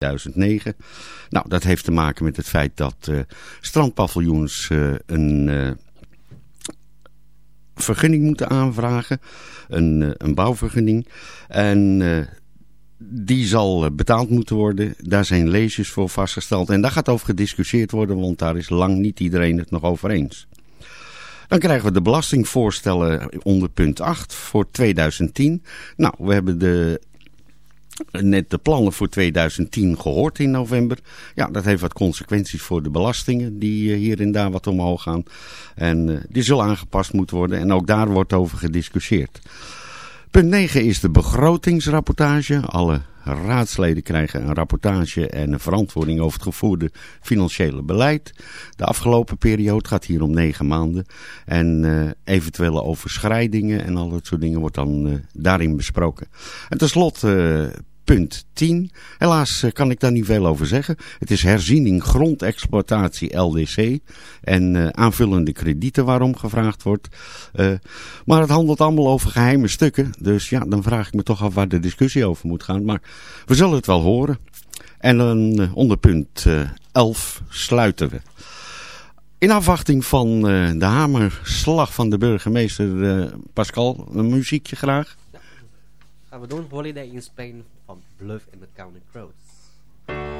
2009. Nou, dat heeft te maken met het feit dat uh, strandpaviljoens uh, een uh, vergunning moeten aanvragen. Een, een bouwvergunning. En die zal betaald moeten worden. Daar zijn leesjes voor vastgesteld. En daar gaat over gediscussieerd worden, want daar is lang niet iedereen het nog over eens. Dan krijgen we de belastingvoorstellen onder punt 8 voor 2010. Nou, we hebben de net de plannen voor 2010 gehoord in november. Ja, dat heeft wat consequenties voor de belastingen die hier en daar wat omhoog gaan. En uh, die zullen aangepast moeten worden en ook daar wordt over gediscussieerd. Punt 9 is de begrotingsrapportage. Alle raadsleden krijgen een rapportage en een verantwoording over het gevoerde financiële beleid. De afgelopen periode gaat hier om negen maanden. En uh, eventuele overschrijdingen en al dat soort dingen wordt dan uh, daarin besproken. En tenslotte uh, punt 10. Helaas uh, kan ik daar niet veel over zeggen. Het is herziening grondexploitatie LDC en uh, aanvullende kredieten waarom gevraagd wordt. Uh, maar het handelt allemaal over geheime stukken. Dus ja, dan vraag ik me toch af waar de discussie over moet gaan. Maar we zullen het wel horen. En dan onder punt 11 sluiten we. In afwachting van de hamerslag van de burgemeester Pascal, een muziekje graag. Gaan we doen Holiday in Spain van Bluff in the County Crows.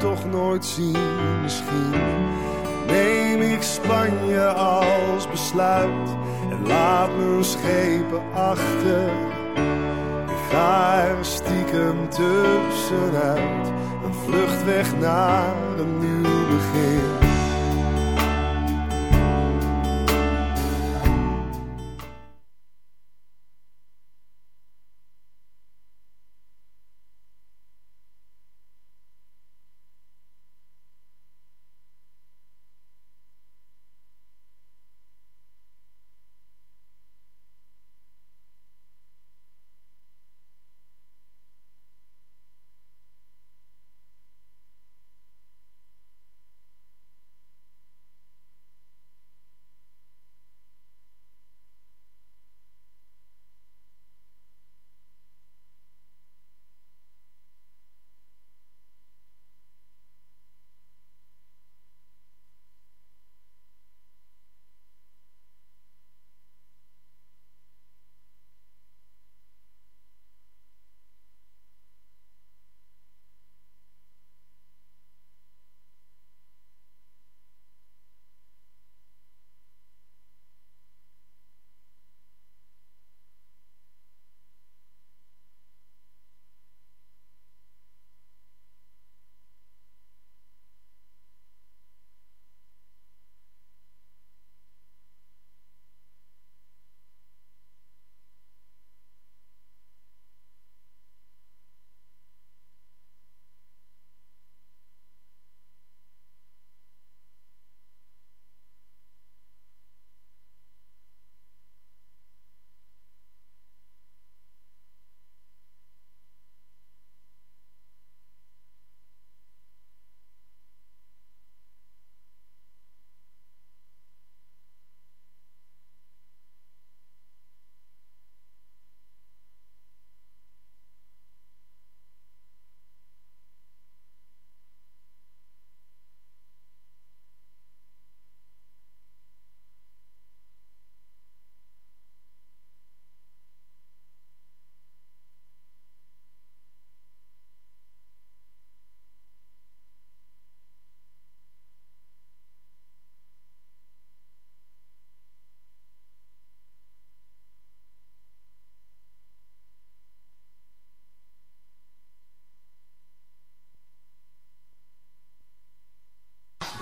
toch nooit zien. Misschien neem ik Spanje als besluit en laat mijn schepen achter. Ik ga er stiekem tussenuit, een vlucht weg naar een nieuw begin.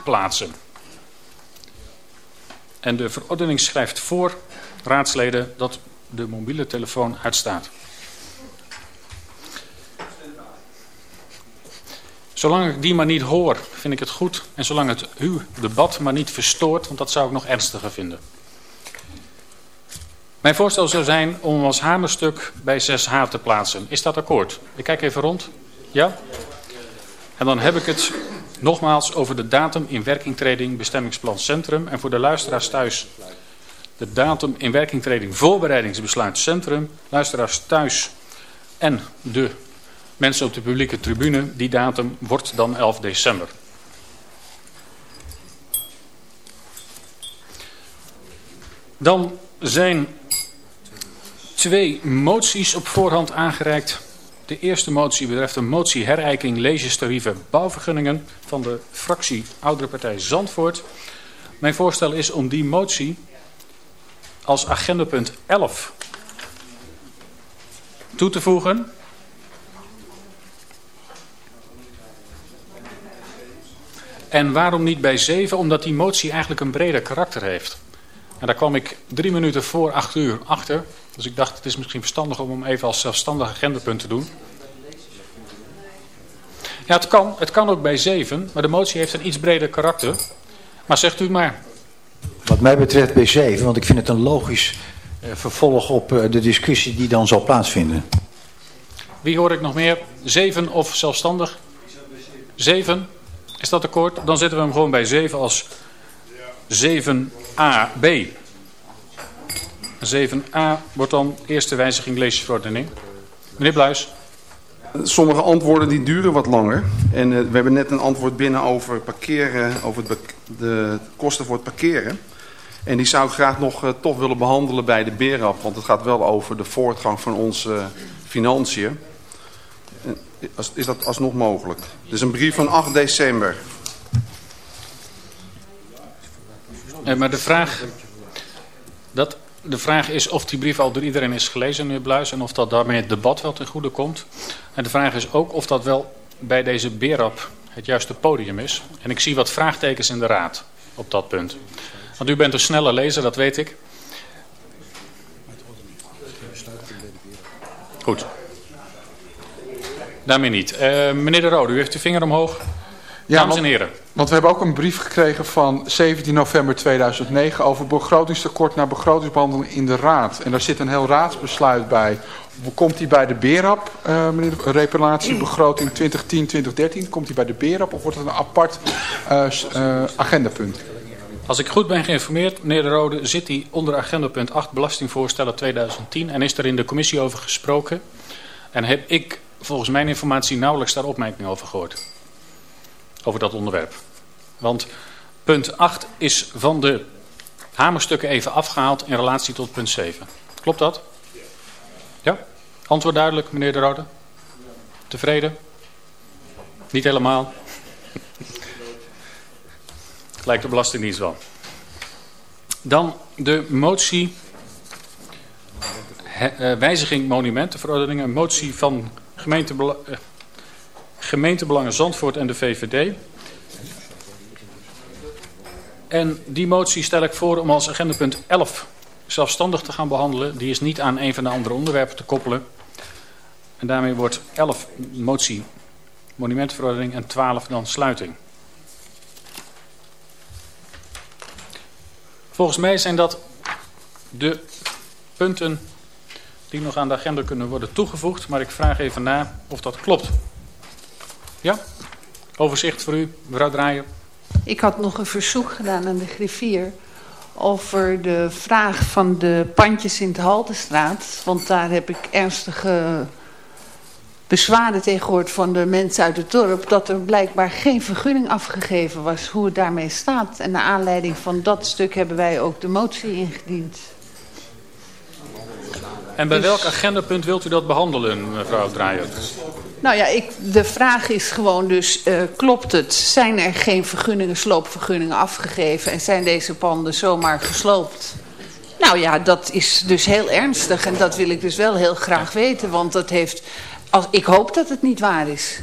Plaatsen. En de verordening schrijft voor raadsleden dat de mobiele telefoon uitstaat. Zolang ik die maar niet hoor, vind ik het goed. En zolang het uw debat maar niet verstoort, want dat zou ik nog ernstiger vinden. Mijn voorstel zou zijn om hem als hamerstuk bij 6H te plaatsen. Is dat akkoord? Ik kijk even rond. Ja? En dan heb ik het nogmaals over de datum in werkingtreding bestemmingsplan centrum. En voor de luisteraars thuis de datum in werkingtreding voorbereidingsbesluit centrum. Luisteraars thuis en de mensen op de publieke tribune. Die datum wordt dan 11 december. Dan zijn twee moties op voorhand aangereikt. De eerste motie betreft een motie herijking legestarieven bouwvergunningen van de fractie Oudere Partij Zandvoort. Mijn voorstel is om die motie als agendapunt 11 toe te voegen. En waarom niet bij 7? Omdat die motie eigenlijk een breder karakter heeft. En daar kwam ik drie minuten voor acht uur achter. Dus ik dacht het is misschien verstandig om hem even als zelfstandig agendapunt te doen. Ja, het kan, het kan ook bij 7, maar de motie heeft een iets breder karakter. Maar zegt u maar. Wat mij betreft bij 7, want ik vind het een logisch uh, vervolg op uh, de discussie die dan zal plaatsvinden. Wie hoor ik nog meer? 7 of zelfstandig? 7? Is dat akkoord? Dan zetten we hem gewoon bij 7 als 7AB. 7a wordt dan eerste wijziging leesverordening. Meneer Bluis. Sommige antwoorden die duren wat langer. En uh, we hebben net een antwoord binnen over parkeren, over de kosten voor het parkeren. En die zou ik graag nog uh, toch willen behandelen bij de BERAP. Want het gaat wel over de voortgang van onze uh, financiën. Is dat alsnog mogelijk? Dus een brief van 8 december. Nee, maar de vraag, dat, de vraag is of die brief al door iedereen is gelezen, meneer Bluis. En of dat daarmee het debat wel ten goede komt. En de vraag is ook of dat wel bij deze BERAP het juiste podium is. En ik zie wat vraagtekens in de raad op dat punt. Want u bent een snelle lezer, dat weet ik. Goed. Daarmee niet. Uh, meneer De Rode, u heeft uw vinger omhoog. Ja, Dames en heren. Want we hebben ook een brief gekregen van 17 november 2009 over begrotingstekort naar begrotingsbehandeling in de Raad. En daar zit een heel raadsbesluit bij. Komt die bij de BERAP, uh, meneer de reparatiebegroting 2010-2013? Komt die bij de BERAP of wordt het een apart uh, uh, agendapunt? Als ik goed ben geïnformeerd, meneer De Rode, zit die onder agendapunt 8 belastingvoorstellen 2010 en is er in de commissie over gesproken. En heb ik volgens mijn informatie nauwelijks daar opmerking over gehoord. Over dat onderwerp. Want punt 8 is van de hamerstukken even afgehaald in relatie tot punt 7. Klopt dat? Ja? Antwoord duidelijk, meneer De Rode? Tevreden? Niet helemaal? Lijkt de Belastingdienst wel. Dan de motie he, uh, wijziging monumentenverordeningen. Een motie van gemeentebela uh, gemeentebelangen Zandvoort en de VVD. En die motie stel ik voor om als agendapunt 11 zelfstandig te gaan behandelen. Die is niet aan een van de andere onderwerpen te koppelen. En daarmee wordt 11 motie monumentenverordening en 12 dan sluiting. Volgens mij zijn dat de punten die nog aan de agenda kunnen worden toegevoegd. Maar ik vraag even na of dat klopt. Ja? Overzicht voor u, mevrouw Draaier. Ik had nog een verzoek gedaan aan de griffier over de vraag van de pandjes in de Haltestraat. Want daar heb ik ernstige bezwaren tegen gehoord van de mensen uit het dorp... dat er blijkbaar geen vergunning afgegeven was hoe het daarmee staat. En naar aanleiding van dat stuk hebben wij ook de motie ingediend. En bij dus... welk agendapunt wilt u dat behandelen, mevrouw Draaier? Nou ja, ik, de vraag is gewoon dus, uh, klopt het? Zijn er geen vergunningen, sloopvergunningen afgegeven... en zijn deze panden zomaar gesloopt? Nou ja, dat is dus heel ernstig en dat wil ik dus wel heel graag weten. Want dat heeft, als, ik hoop dat het niet waar is.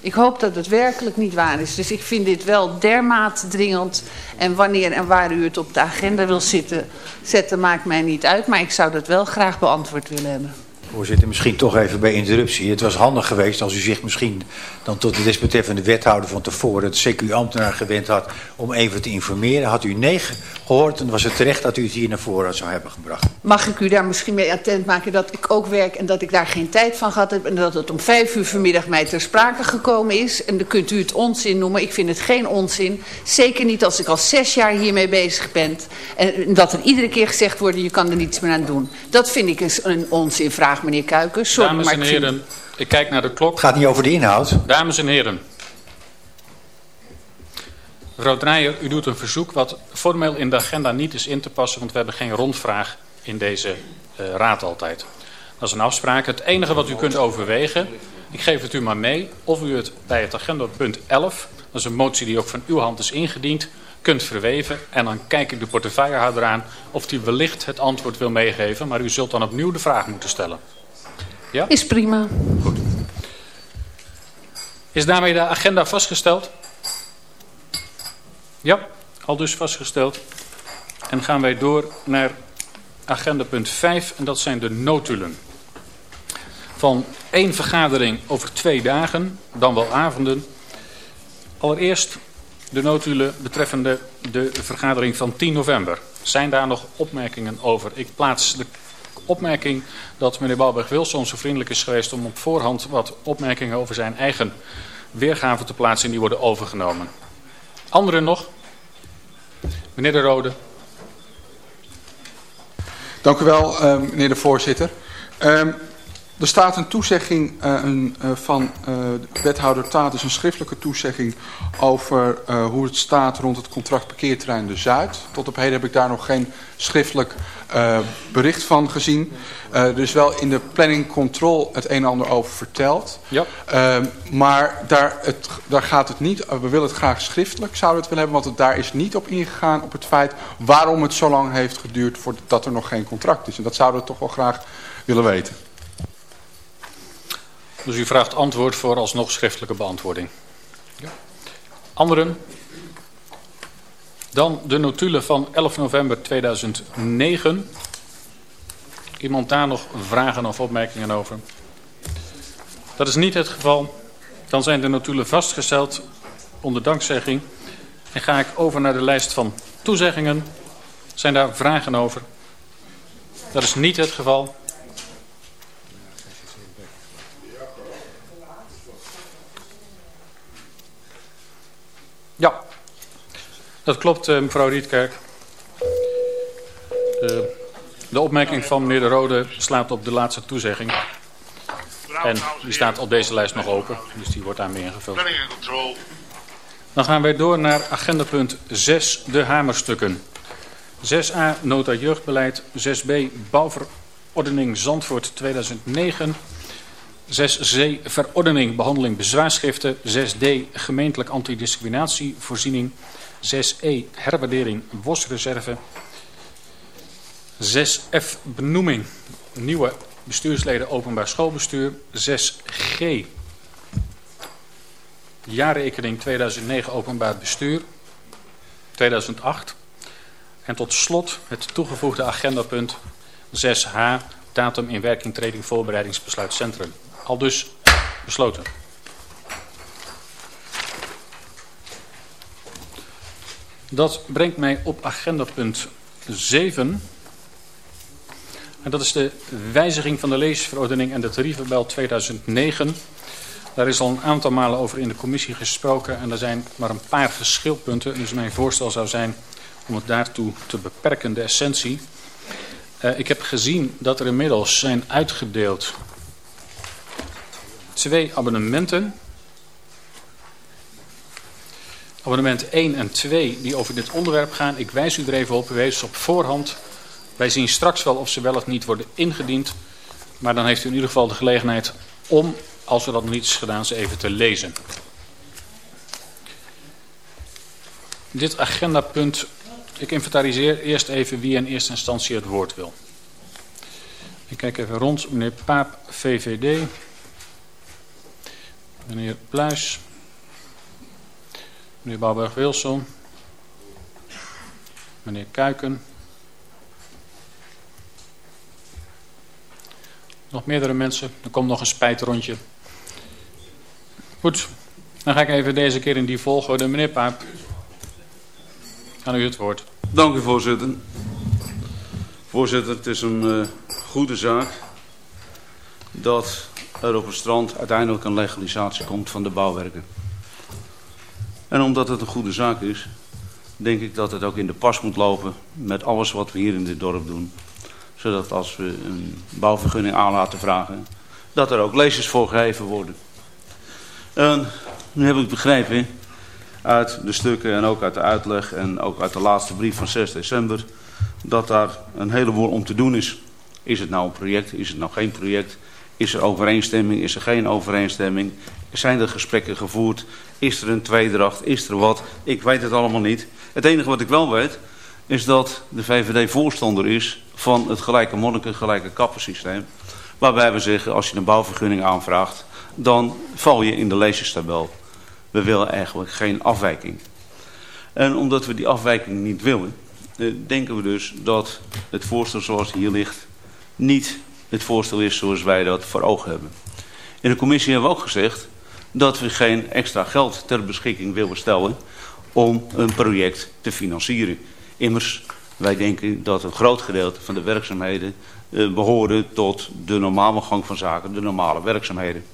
Ik hoop dat het werkelijk niet waar is. Dus ik vind dit wel dermate dringend. En wanneer en waar u het op de agenda wil zitten, zetten, maakt mij niet uit. Maar ik zou dat wel graag beantwoord willen hebben. Voorzitter, misschien toch even bij interruptie. Het was handig geweest als u zich misschien dan tot de desbetreffende wethouder van tevoren, de CQ-ambtenaar, gewend had om even te informeren. Had u nee gehoord, dan was het terecht dat u het hier naar voren zou hebben gebracht. Mag ik u daar misschien mee attent maken dat ik ook werk en dat ik daar geen tijd van gehad heb en dat het om vijf uur vanmiddag mij ter sprake gekomen is. En dan kunt u het onzin noemen. Ik vind het geen onzin. Zeker niet als ik al zes jaar hiermee bezig ben. En dat er iedere keer gezegd wordt, je kan er niets meer aan doen. Dat vind ik een onzinvraag, meneer Kuikens. Sorry, Dames maar en ik vind- heren, ik kijk naar de klok. Het gaat niet over de inhoud. Dames en heren. Mevrouw Draaier, u doet een verzoek wat formeel in de agenda niet is in te passen, want we hebben geen rondvraag in deze eh, raad altijd. Dat is een afspraak. Het enige wat u kunt overwegen, ik geef het u maar mee, of u het bij het agendapunt 11, dat is een motie die ook van uw hand is ingediend, kunt verweven. En dan kijk ik de portefeuillehouder aan of die wellicht het antwoord wil meegeven, maar u zult dan opnieuw de vraag moeten stellen. Is prima. Is daarmee de agenda vastgesteld? Ja, al dus vastgesteld. En gaan wij door naar agenda punt 5 en dat zijn de notulen. Van één vergadering over twee dagen, dan wel avonden. Allereerst de notulen betreffende de vergadering van 10 november. Zijn daar nog opmerkingen over? Ik plaats de opmerking dat meneer Balberg-Wilson zo vriendelijk is geweest om op voorhand wat opmerkingen over zijn eigen weergave te plaatsen en die worden overgenomen. Anderen nog? Meneer De Rode. Dank u wel, eh, meneer de voorzitter. Ehm, er staat een toezegging eh, een, eh, van eh, wethouder Tatus, een schriftelijke toezegging over hoe het staat rond het contract parkeerterrein De Zuid. Tot op heden heb ik daar nog geen schriftelijk bericht van gezien. Er is wel in de planning control het een en ander over verteld. Ja. Ehm, maar daar, het, daar gaat het niet, we willen het graag schriftelijk, zouden we het willen hebben, want het, daar is niet op ingegaan op het feit waarom het zo lang heeft geduurd voordat er nog geen contract is. En dat zouden we toch wel graag willen weten. Dus u vraagt antwoord voor alsnog schriftelijke beantwoording. Anderen? Dan de notulen van 11 november 2009. Iemand daar nog vragen of opmerkingen over? Dat is niet het geval. Dan zijn de notulen vastgesteld onder dankzegging. En ga ik over naar de lijst van toezeggingen. Zijn daar vragen over? Dat is niet het geval. Dat klopt eh, mevrouw Rietkerk. De, de opmerking van meneer De Rode slaat op de laatste toezegging. En die staat op deze lijst nog open, dus die wordt daarmee ingevuld. Dan gaan wij door naar agendapunt 6, de hamerstukken. 6a, nota jeugdbeleid. 6b, bouwverordening Zandvoort 2009. 6c, verordening behandeling bezwaarschriften. 6d, gemeentelijk antidiscriminatievoorziening. 6e, herwaardering bosreserve. 6f, benoeming nieuwe bestuursleden openbaar schoolbestuur. 6g, jaarrekening 2009 openbaar bestuur 2008. En tot slot het toegevoegde agendapunt 6h, datum in werking treding voorbereidingsbesluit centrum. Al dus besloten. Dat brengt mij op agendapunt 7. En dat is de wijziging van de leesverordening en de tarievenbel 2009. Daar is al een aantal malen over in de commissie gesproken en er zijn maar een paar verschilpunten. Dus mijn voorstel zou zijn om het daartoe te beperken, de essentie. Uh, ik heb gezien dat er inmiddels zijn uitgedeeld twee abonnementen. Abonnement 1 en 2 die over dit onderwerp gaan. Ik wijs u er even op, het op voorhand. Wij zien straks wel of ze wel of niet worden ingediend. Maar dan heeft u in ieder geval de gelegenheid om, als er dat nog niet is gedaan, ze even te lezen. Dit agendapunt, ik inventariseer eerst even wie in eerste instantie het woord wil. Ik kijk even rond, meneer Paap, VVD. Meneer Pluis. Meneer Bouwberg-Wilson. Meneer Kuiken. Nog meerdere mensen. Er komt nog een spijtrondje. Goed, dan ga ik even deze keer in die volgorde. Meneer Paap, aan u het woord. Dank u voorzitter. Voorzitter, het is een uh, goede zaak dat er op het strand uiteindelijk een legalisatie komt van de bouwwerken. En omdat het een goede zaak is, denk ik dat het ook in de pas moet lopen met alles wat we hier in dit dorp doen. Zodat als we een bouwvergunning aan laten vragen, dat er ook lezers voor gegeven worden. En nu heb ik begrepen uit de stukken en ook uit de uitleg en ook uit de laatste brief van 6 december... dat daar een heleboel om te doen is. Is het nou een project? Is het nou geen project? Is er overeenstemming? Is er geen overeenstemming? Zijn er gesprekken gevoerd? Is er een tweedracht? Is er wat? Ik weet het allemaal niet. Het enige wat ik wel weet is dat de VVD voorstander is van het gelijke monniken, gelijke kappensysteem. Waarbij we zeggen, als je een bouwvergunning aanvraagt, dan val je in de lezerstabel. We willen eigenlijk geen afwijking. En omdat we die afwijking niet willen, eh, denken we dus dat het voorstel zoals hier ligt niet het voorstel is zoals wij dat voor ogen hebben. In de commissie hebben we ook gezegd dat we geen extra geld ter beschikking willen stellen om een project te financieren. Immers, wij denken dat een groot gedeelte van de werkzaamheden eh, behoren tot de normale gang van zaken, de normale werkzaamheden.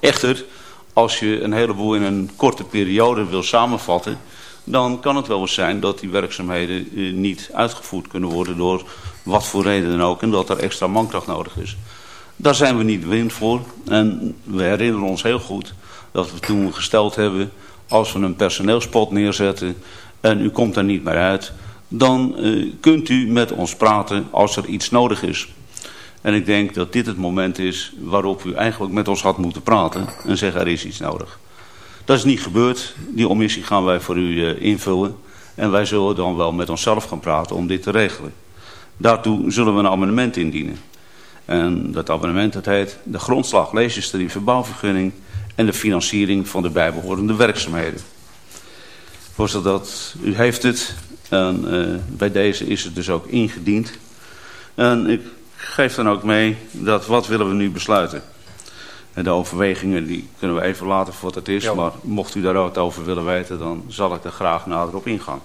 Echter, als je een heleboel in een korte periode wil samenvatten, dan kan het wel eens zijn dat die werkzaamheden eh, niet uitgevoerd kunnen worden door wat voor reden dan ook en dat er extra mankracht nodig is. Daar zijn we niet wind voor en we herinneren ons heel goed dat we toen gesteld hebben als we een personeelspot neerzetten en u komt er niet meer uit, dan uh, kunt u met ons praten als er iets nodig is. En ik denk dat dit het moment is waarop u eigenlijk met ons had moeten praten en zeggen er is iets nodig. Dat is niet gebeurd. Die omissie gaan wij voor u uh, invullen. En wij zullen dan wel met onszelf gaan praten om dit te regelen. Daartoe zullen we een amendement indienen. En dat amendement dat heet de grondslag leesjestudie verbouwvergunning en de financiering van de bijbehorende werkzaamheden. Voorzitter, dat, u heeft het en uh, bij deze is het dus ook ingediend. En ik geef dan ook mee dat wat willen we nu besluiten. En de overwegingen die kunnen we even laten voor wat het is. Ja. Maar mocht u daar ook over willen weten, dan zal ik er graag nader op ingaan.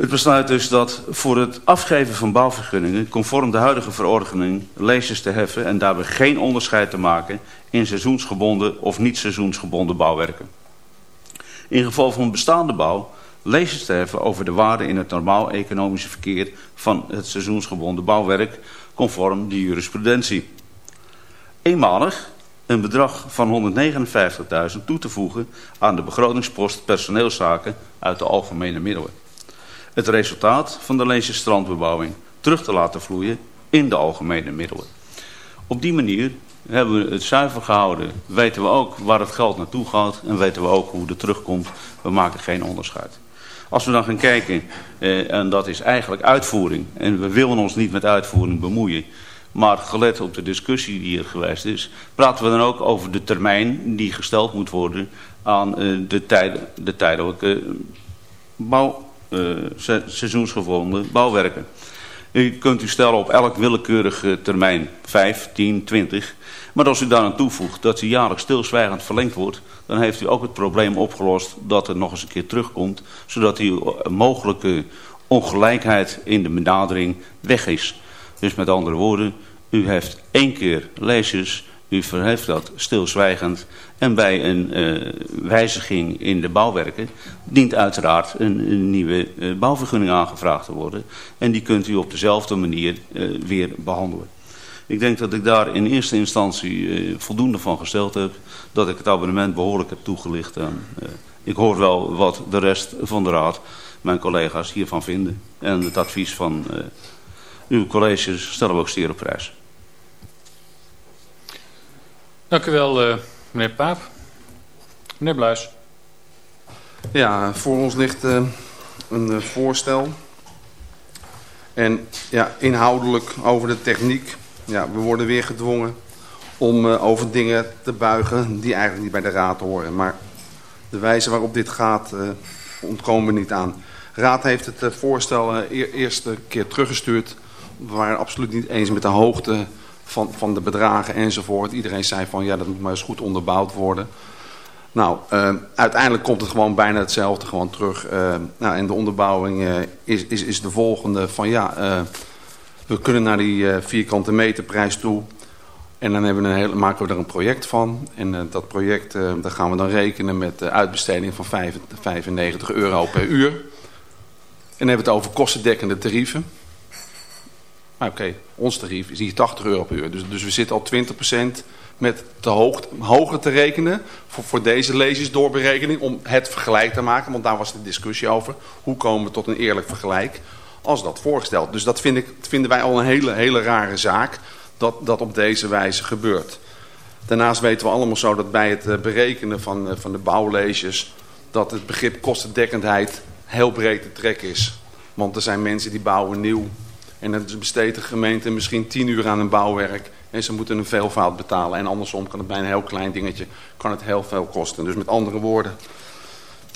Het besluit dus dat voor het afgeven van bouwvergunningen... conform de huidige verordening lezers te heffen... en daarbij geen onderscheid te maken in seizoensgebonden of niet seizoensgebonden bouwwerken. In geval van bestaande bouw lezers te heffen over de waarde in het normaal economische verkeer van het seizoensgebonden bouwwerk conform de jurisprudentie. Eenmalig een bedrag van 159.000 toe te voegen aan de begrotingspost personeelszaken uit de algemene middelen. Het resultaat van de Leense strandbebouwing terug te laten vloeien in de algemene middelen. Op die manier hebben we het zuiver gehouden. Weten we ook waar het geld naartoe gaat en weten we ook hoe het terugkomt. We maken geen onderscheid. Als we dan gaan kijken, eh, en dat is eigenlijk uitvoering. En we willen ons niet met uitvoering bemoeien. Maar gelet op de discussie die er geweest is, praten we dan ook over de termijn die gesteld moet worden aan uh, de, de tijdelijke bouw, uh, seizoensgebonden bouwwerken. U kunt u stellen op elk willekeurige termijn, 5, 10, 20. Maar als u daar aan toevoegt dat die jaarlijks stilzwijgend verlengd wordt... dan heeft u ook het probleem opgelost dat het nog eens een keer terugkomt... zodat die mogelijke ongelijkheid in de benadering weg is. Dus met andere woorden, u heeft één keer lezers... U verheft dat stilzwijgend en bij een uh, wijziging in de bouwwerken dient uiteraard een, nieuwe uh, bouwvergunning aangevraagd te worden. En die kunt u op dezelfde manier uh, weer behandelen. Ik denk dat ik daar in eerste instantie voldoende van gesteld heb. Dat ik het abonnement behoorlijk heb toegelicht. En, ik hoor wel wat de rest van de raad, mijn collega's, hiervan vinden. En het advies van uw colleges stellen we ook zeer op prijs. Dank u wel, meneer Paap. Meneer Bluis. Ja, voor ons ligt uh, een uh, voorstel. En ja, inhoudelijk over de techniek. Ja, we worden weer gedwongen om uh, over dingen te buigen die eigenlijk niet bij de raad horen. Maar de wijze waarop dit gaat, ontkomen we niet aan. De raad heeft het voorstel e eerste keer teruggestuurd. We waren absoluut niet eens met de hoogte van, van de bedragen enzovoort. Iedereen zei van ja, dat moet maar eens goed onderbouwd worden. Nou, uh, uiteindelijk komt het gewoon bijna hetzelfde gewoon terug. Uh, nou, en de onderbouwing uh, is, is, is de volgende van ja, we kunnen naar die vierkante meterprijs toe. En dan hebben we een hele, maken we er een project van. En dat project, daar gaan we dan rekenen met de uitbesteding van 95 euro per uur. En dan hebben we het over kostendekkende tarieven. Nou, Oké, ons tarief is hier 80 euro per uur. Dus, dus we zitten al 20% met te hoog, hoger te rekenen voor, deze leesjesdoorberekening om het vergelijk te maken. Want daar was de discussie over. Hoe komen we tot een eerlijk vergelijk als dat voorgesteld. Dus dat vind ik, vinden wij al een hele, hele rare zaak dat dat op deze wijze gebeurt. Daarnaast weten we allemaal zo dat bij het eh, berekenen van, eh, van de bouwleesjes dat het begrip kostendekkendheid heel breed te trekken is. Want er zijn mensen die bouwen nieuw en dan besteedt de gemeente misschien 10 uur aan een bouwwerk. En ze moeten een veelvoud betalen. En andersom kan het bij een heel klein dingetje kan het heel veel kosten. Dus met andere woorden,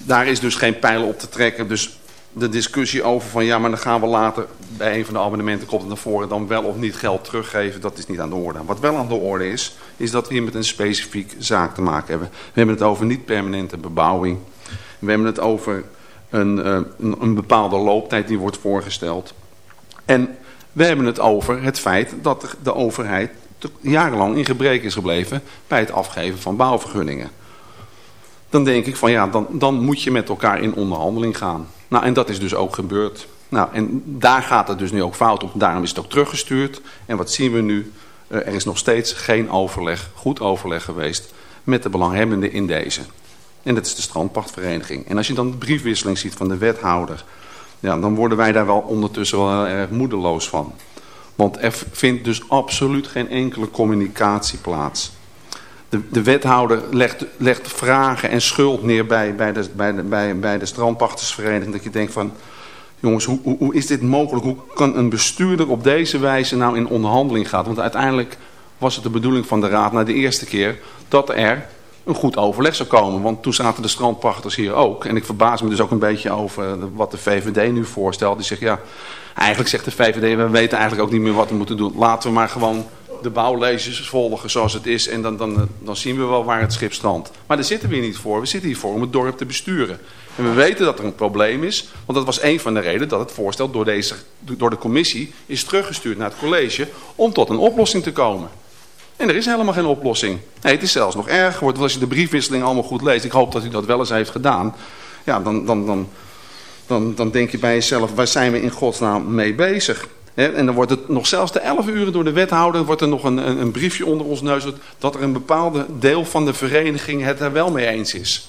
daar is dus geen pijlen op te trekken. Dus de discussie over van ja, maar dan gaan we later bij een van de abonnementen komt het naar voren dan wel of niet geld teruggeven, dat is niet aan de orde. Wat wel aan de orde is, is dat we hier met een specifiek zaak te maken hebben. We hebben het over niet permanente bebouwing. We hebben het over een, een, een bepaalde looptijd die wordt voorgesteld. En we hebben het over het feit dat de overheid jarenlang in gebrek is gebleven bij het afgeven van bouwvergunningen. Dan denk ik van ja, dan, dan moet je met elkaar in onderhandeling gaan. Nou, en dat is dus ook gebeurd. Nou, en daar gaat het dus nu ook fout op. Daarom is het ook teruggestuurd. En wat zien we nu? Uh, er is nog steeds geen overleg, goed overleg geweest met de belanghebbenden in deze. En dat is de strandpachtvereniging. En als je dan de briefwisseling ziet van de wethouder ja, dan worden wij daar wel ondertussen wel erg moedeloos van. Want er vindt dus absoluut geen enkele communicatie plaats. De, de wethouder legt, legt vragen en schuld neer bij, bij, de, bij, de, bij, bij de strandpachtersvereniging. Dat je denkt van, jongens, hoe, hoe, hoe is dit mogelijk? Hoe kan een bestuurder op deze wijze nou in onderhandeling gaan? Want uiteindelijk was het de bedoeling van de raad na de eerste keer dat er een goed overleg zou komen. Want toen zaten de strandpachters hier ook. En ik verbaas me dus ook een beetje over wat de VVD nu voorstelt. Die zegt, ja, eigenlijk zegt de VVD, we weten eigenlijk ook niet meer wat we moeten doen. Laten we maar gewoon de bouwlezers volgen zoals het is. En dan, dan, dan zien we wel waar het schip strandt. Maar daar zitten we hier niet voor. We zitten hier voor om het dorp te besturen. En we weten dat er een probleem is. Want dat was een van de redenen dat het voorstel door, deze, door de commissie is teruggestuurd naar het college. Om tot een oplossing te komen. En er is helemaal geen oplossing. Nee, het is zelfs nog erger geworden. als je de briefwisseling allemaal goed leest. Ik hoop dat u dat wel eens heeft gedaan. Ja, dan, dan, dan, dan, dan denk je bij jezelf, waar zijn we in godsnaam mee bezig? en dan wordt het nog zelfs de 11 uren door de wethouder... wordt er nog een, een, een briefje onder ons neus... dat er een bepaalde deel van de vereniging het er wel mee eens is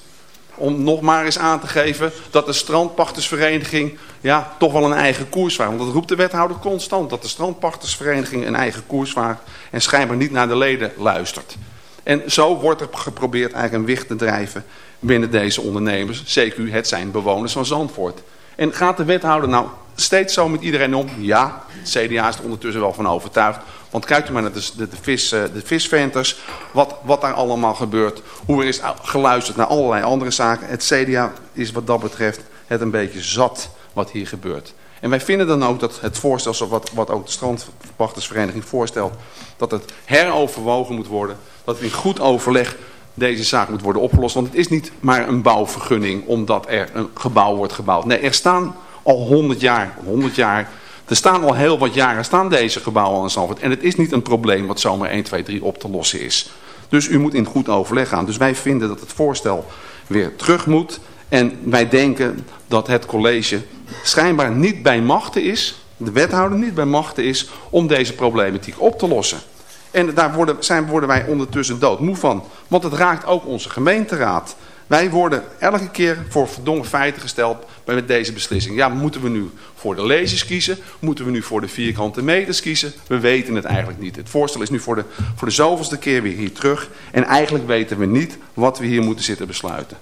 om nog maar eens aan te geven dat de strandpachtersvereniging ja, toch wel een eigen koers vaart. Want dat roept de wethouder constant, dat de strandpachtersvereniging een eigen koers vaart en schijnbaar niet naar de leden luistert. En zo wordt er geprobeerd eigenlijk een wicht te drijven binnen deze ondernemers. CQ, het zijn bewoners van Zandvoort. En gaat de wethouder nou steeds zo met iedereen om? Ja, het CDA is er ondertussen wel van overtuigd. Want kijkt u maar naar de, de, eh, de visventers, wat, wat daar allemaal gebeurt. Hoe er is geluisterd naar allerlei andere zaken. Het CDA is wat dat betreft het een beetje zat wat hier gebeurt. En wij vinden dan ook dat het voorstel, wat, wat ook de strandpachtersvereniging voorstelt, dat het heroverwogen moet worden. Dat in goed overleg deze zaak moet worden opgelost. Want het is niet maar een bouwvergunning omdat er een gebouw wordt gebouwd. Nee, er staan al 100 jaar, 100 jaar er staan al heel wat jaren staan deze gebouwen in Zandvoort. En het is niet een probleem wat zomaar 1, 2, 3 op te lossen is. Dus u moet in goed overleg gaan. Dus wij vinden dat het voorstel weer terug moet. En wij denken dat het college schijnbaar niet bij machten is, de wethouder niet bij machten is, om deze problematiek op te lossen. En daar worden, zijn, worden wij ondertussen doodmoe van. Want het raakt ook onze gemeenteraad. Wij worden elke keer voor verdongen feiten gesteld bij deze beslissing. Ja, moeten we nu voor de lezers kiezen? Moeten we nu voor de vierkante meters kiezen? We weten het eigenlijk niet. Het voorstel is nu voor de, voor de zoveelste keer weer hier terug. En eigenlijk weten we niet wat we hier moeten zitten besluiten.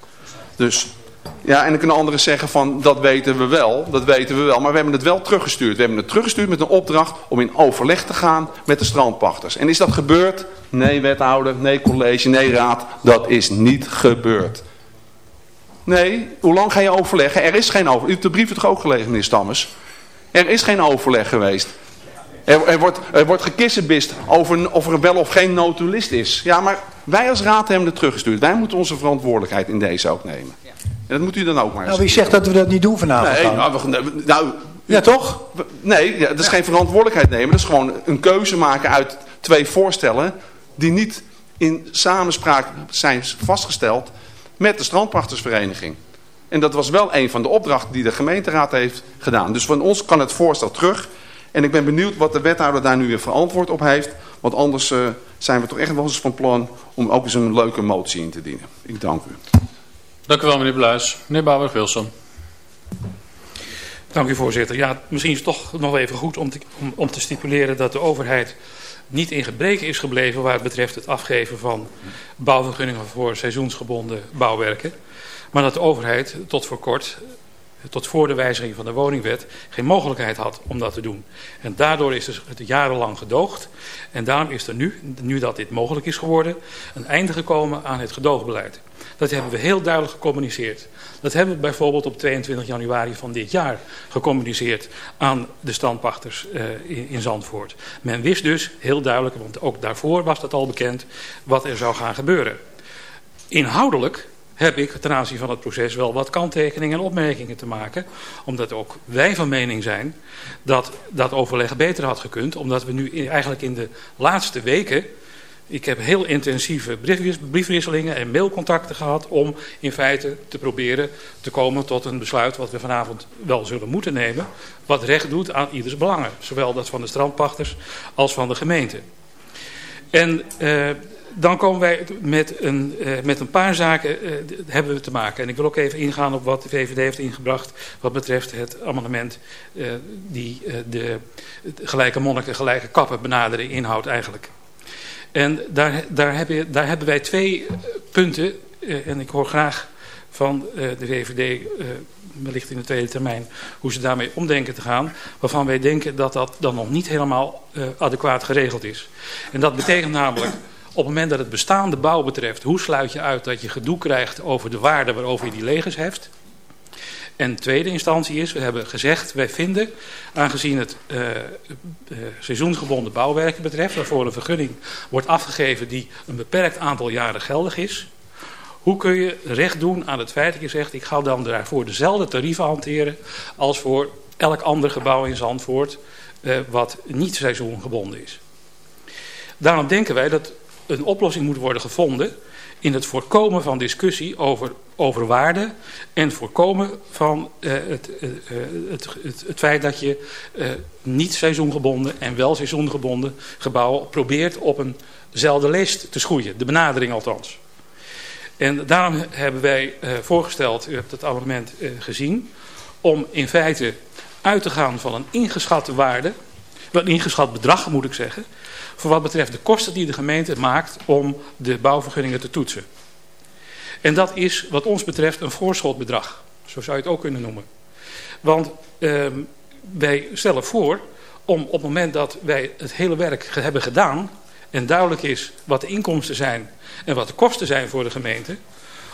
Dus Ja, en dan kunnen anderen zeggen van dat weten we wel, dat weten we wel. Maar we hebben het wel teruggestuurd. We hebben het teruggestuurd met een opdracht om in overleg te gaan met de strandpachters. En is dat gebeurd? Nee wethouder, nee college, nee raad. Dat is niet gebeurd. Nee, hoe lang ga je overleggen? Er is geen overleg. U hebt de brief toch ook gelezen, meneer Stammers? Er is geen overleg geweest. Er, er, wordt, er wordt gekissenbist over of er wel of geen notulist is. Ja, maar wij als raad hebben het teruggestuurd. Wij moeten onze verantwoordelijkheid in deze ook nemen. En dat moet u dan ook maar eens Nou, wie zegt dat we dat niet doen vanavond Nee, nou, we- nou, Ja, toch? we- nee ja, dat is geen verantwoordelijkheid nemen. Dat is gewoon een keuze maken uit twee voorstellen... die niet in samenspraak zijn vastgesteld met de strandpachtersvereniging. En dat was wel een van de opdrachten die de gemeenteraad heeft gedaan. Dus van ons kan het voorstel terug. En ik ben benieuwd wat de wethouder daar nu weer verantwoord op heeft. Want anders eh, zijn we toch echt wel eens van plan om ook eens een leuke motie in te dienen. Ik dank u. Dank u wel, meneer Bluis. Meneer Bouwer-Wilson. Dank u voorzitter. Ja, misschien is het toch nog even goed om te, om, om te stipuleren dat de overheid niet in gebreken is gebleven waar het betreft het afgeven van bouwvergunningen voor seizoensgebonden bouwwerken. Maar dat de overheid tot voor kort, tot voor de wijziging van de woningwet, geen mogelijkheid had om dat te doen. En daardoor is dus het jarenlang gedoogd. En daarom is er nu, nu dat dit mogelijk is geworden, een einde gekomen aan het gedoogbeleid. Dat hebben we heel duidelijk gecommuniceerd. Dat hebben we bijvoorbeeld op 22 januari van dit jaar gecommuniceerd aan de standpachters in, in Zandvoort. Men wist dus heel duidelijk, want ook daarvoor was dat al bekend, wat er zou gaan gebeuren. Inhoudelijk heb ik ten aanzien van het proces wel wat kanttekeningen en opmerkingen te maken. Omdat ook wij van mening zijn dat dat overleg beter had gekund. Omdat we nu eigenlijk in de laatste weken... Ik heb heel intensieve briefwisselingen en mailcontacten gehad om in feite te proberen te komen tot een besluit wat we vanavond wel zullen moeten nemen. Wat recht doet aan ieders belangen. Zowel dat van de strandpachters als van de gemeente. En uh, dan komen wij met een, uh, met een paar zaken uh, hebben we te maken. En ik wil ook even ingaan op wat de VVD heeft ingebracht wat betreft het amendement uh, die de gelijke monniken, gelijke kappen benaderen inhoudt eigenlijk. En daar, daar, hebben, daar hebben wij twee punten, en ik hoor graag van de VVD, wellicht in de tweede termijn, hoe ze daarmee omdenken te gaan, waarvan wij denken dat dat dan nog niet helemaal adequaat geregeld is. En dat betekent namelijk op het moment dat het bestaande bouw betreft, hoe sluit je uit dat je gedoe krijgt over de waarde waarover je die legers heft? En tweede instantie is, we hebben gezegd, wij vinden, aangezien het uh, seizoensgebonden bouwwerken betreft, waarvoor een vergunning wordt afgegeven die een beperkt aantal jaren geldig is, hoe kun je recht doen aan het feit dat je zegt, ik ga dan daarvoor dezelfde tarieven hanteren als voor elk ander gebouw in Zandvoort, uh, wat niet seizoengebonden is. Daarom denken wij dat een oplossing moet worden gevonden in het voorkomen van discussie over, waarde en voorkomen van uh, het, uh, het, het, het feit dat je niet seizoengebonden en wel seizoengebonden gebouwen probeert op eenzelfde leest te schoeien, de benadering althans. En daarom hebben wij voorgesteld, u hebt het amendement gezien, om in feite uit te gaan van een ingeschatte waarde, een ingeschat bedrag moet ik zeggen, voor wat betreft de kosten die de gemeente maakt om de bouwvergunningen te toetsen. En dat is wat ons betreft een voorschotbedrag. Zo zou je het ook kunnen noemen. Want uh, wij stellen voor om op het moment dat wij het hele werk hebben gedaan... en duidelijk is wat de inkomsten zijn en wat de kosten zijn voor de gemeente...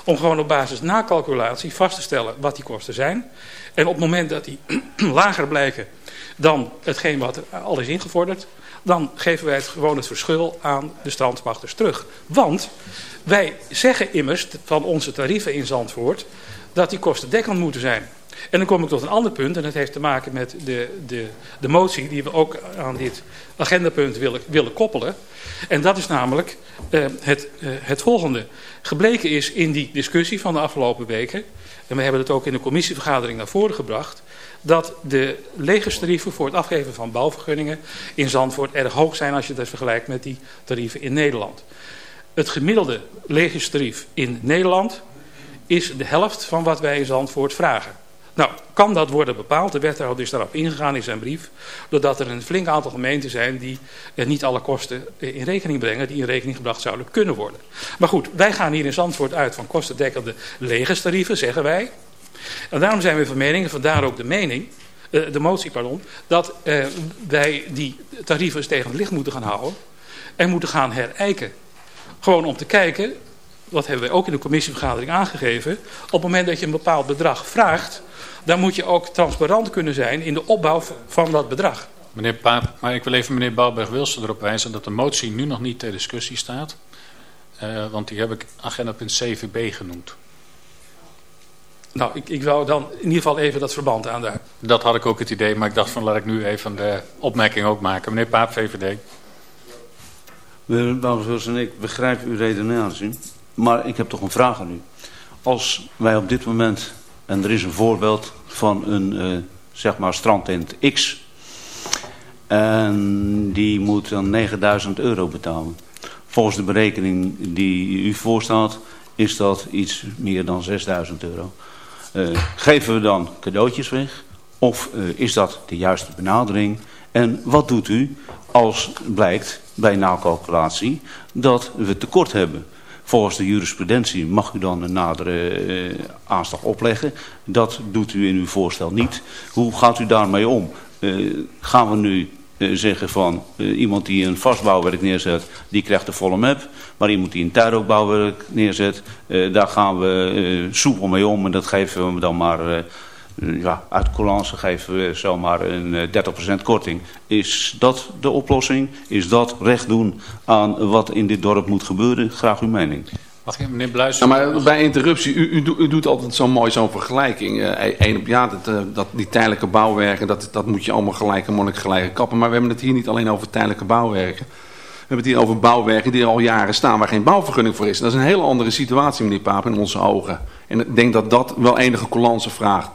om gewoon op basis na calculatie vast te stellen wat die kosten zijn. En op het moment dat die lager blijken dan hetgeen wat al is ingevorderd dan geven wij het gewoon het verschil aan de strandpachters terug. Want wij zeggen immers van onze tarieven in Zandvoort dat die kosten dekkend moeten zijn. En dan kom ik tot een ander punt en dat heeft te maken met de, de, de motie die we ook aan dit agendapunt willen, willen koppelen. En dat is namelijk uh, het, uh, het volgende. Gebleken is in die discussie van de afgelopen weken, en we hebben het ook in de commissievergadering naar voren gebracht, dat de legerstarieven voor het afgeven van bouwvergunningen in Zandvoort erg hoog zijn als je dat vergelijkt met die tarieven in Nederland. Het gemiddelde legerstarief in Nederland is de helft van wat wij in Zandvoort vragen. Nou, kan dat worden bepaald? De wethouder is daarop ingegaan in zijn brief. Doordat er een flink aantal gemeenten zijn die niet alle kosten in rekening brengen. Die in rekening gebracht zouden kunnen worden. Maar goed, wij gaan hier in Zandvoort uit van kostendekkende legerstarieven, zeggen wij. En daarom zijn we van mening, vandaar ook de mening, eh, de motie, pardon, dat eh, wij die tarieven tegen het licht moeten gaan houden en moeten gaan herijken. Gewoon om te kijken, wat hebben wij ook in de commissievergadering aangegeven, op het moment dat je een bepaald bedrag vraagt, dan moet je ook transparant kunnen zijn in de opbouw van dat bedrag. Meneer Paap, maar ik wil even meneer Bouwberg-Wilson erop wijzen dat de motie nu nog niet ter discussie staat. Uh, want die heb ik agenda punt 7b genoemd. Nou, ik, ik wou dan in ieder geval even dat verband aanduiden. Dat had ik ook het idee, maar ik dacht van laat ik nu even de opmerking ook maken. Meneer Paap, VVD. Meneer Bouwers en ik begrijp uw redenatie, maar ik heb toch een vraag aan u. Als wij op dit moment, en er is een voorbeeld van een uh, zeg maar strandtent X, en die moet dan 9000 euro betalen. Volgens de berekening die u voorstaat, is dat iets meer dan 6000 euro. Uh, geven we dan cadeautjes weg? Of uh, is dat de juiste benadering? En wat doet u als blijkt bij nakalculatie dat we tekort hebben? Volgens de jurisprudentie mag u dan een nadere uh, aanslag opleggen. Dat doet u in uw voorstel niet. Hoe gaat u daarmee om? gaan we nu zeggen van uh, iemand die een vastbouwwerk neerzet, die krijgt de volle map. Maar iemand die een tuinhoekbouwwerk neerzet, uh, daar gaan we soepel mee om. En dat geven we dan maar, ja, uit coulance geven we zomaar een 30% korting. Is dat de oplossing? Is dat recht doen aan wat in dit dorp moet gebeuren? Graag uw mening. Meneer Bluis? Ja, maar bij interruptie, u, u, doet altijd zo mooi zo'n vergelijking. Eén uh, op ja, dat, uh, dat, die tijdelijke bouwwerken, dat, dat moet je allemaal gelijk en monnik gelijk kappen. Maar we hebben het hier niet alleen over tijdelijke bouwwerken. We hebben het hier over bouwwerken die er al jaren staan, waar geen bouwvergunning voor is. Dat is een hele andere situatie, meneer Paap, in onze ogen. En ik denk dat dat wel enige coulance vraagt.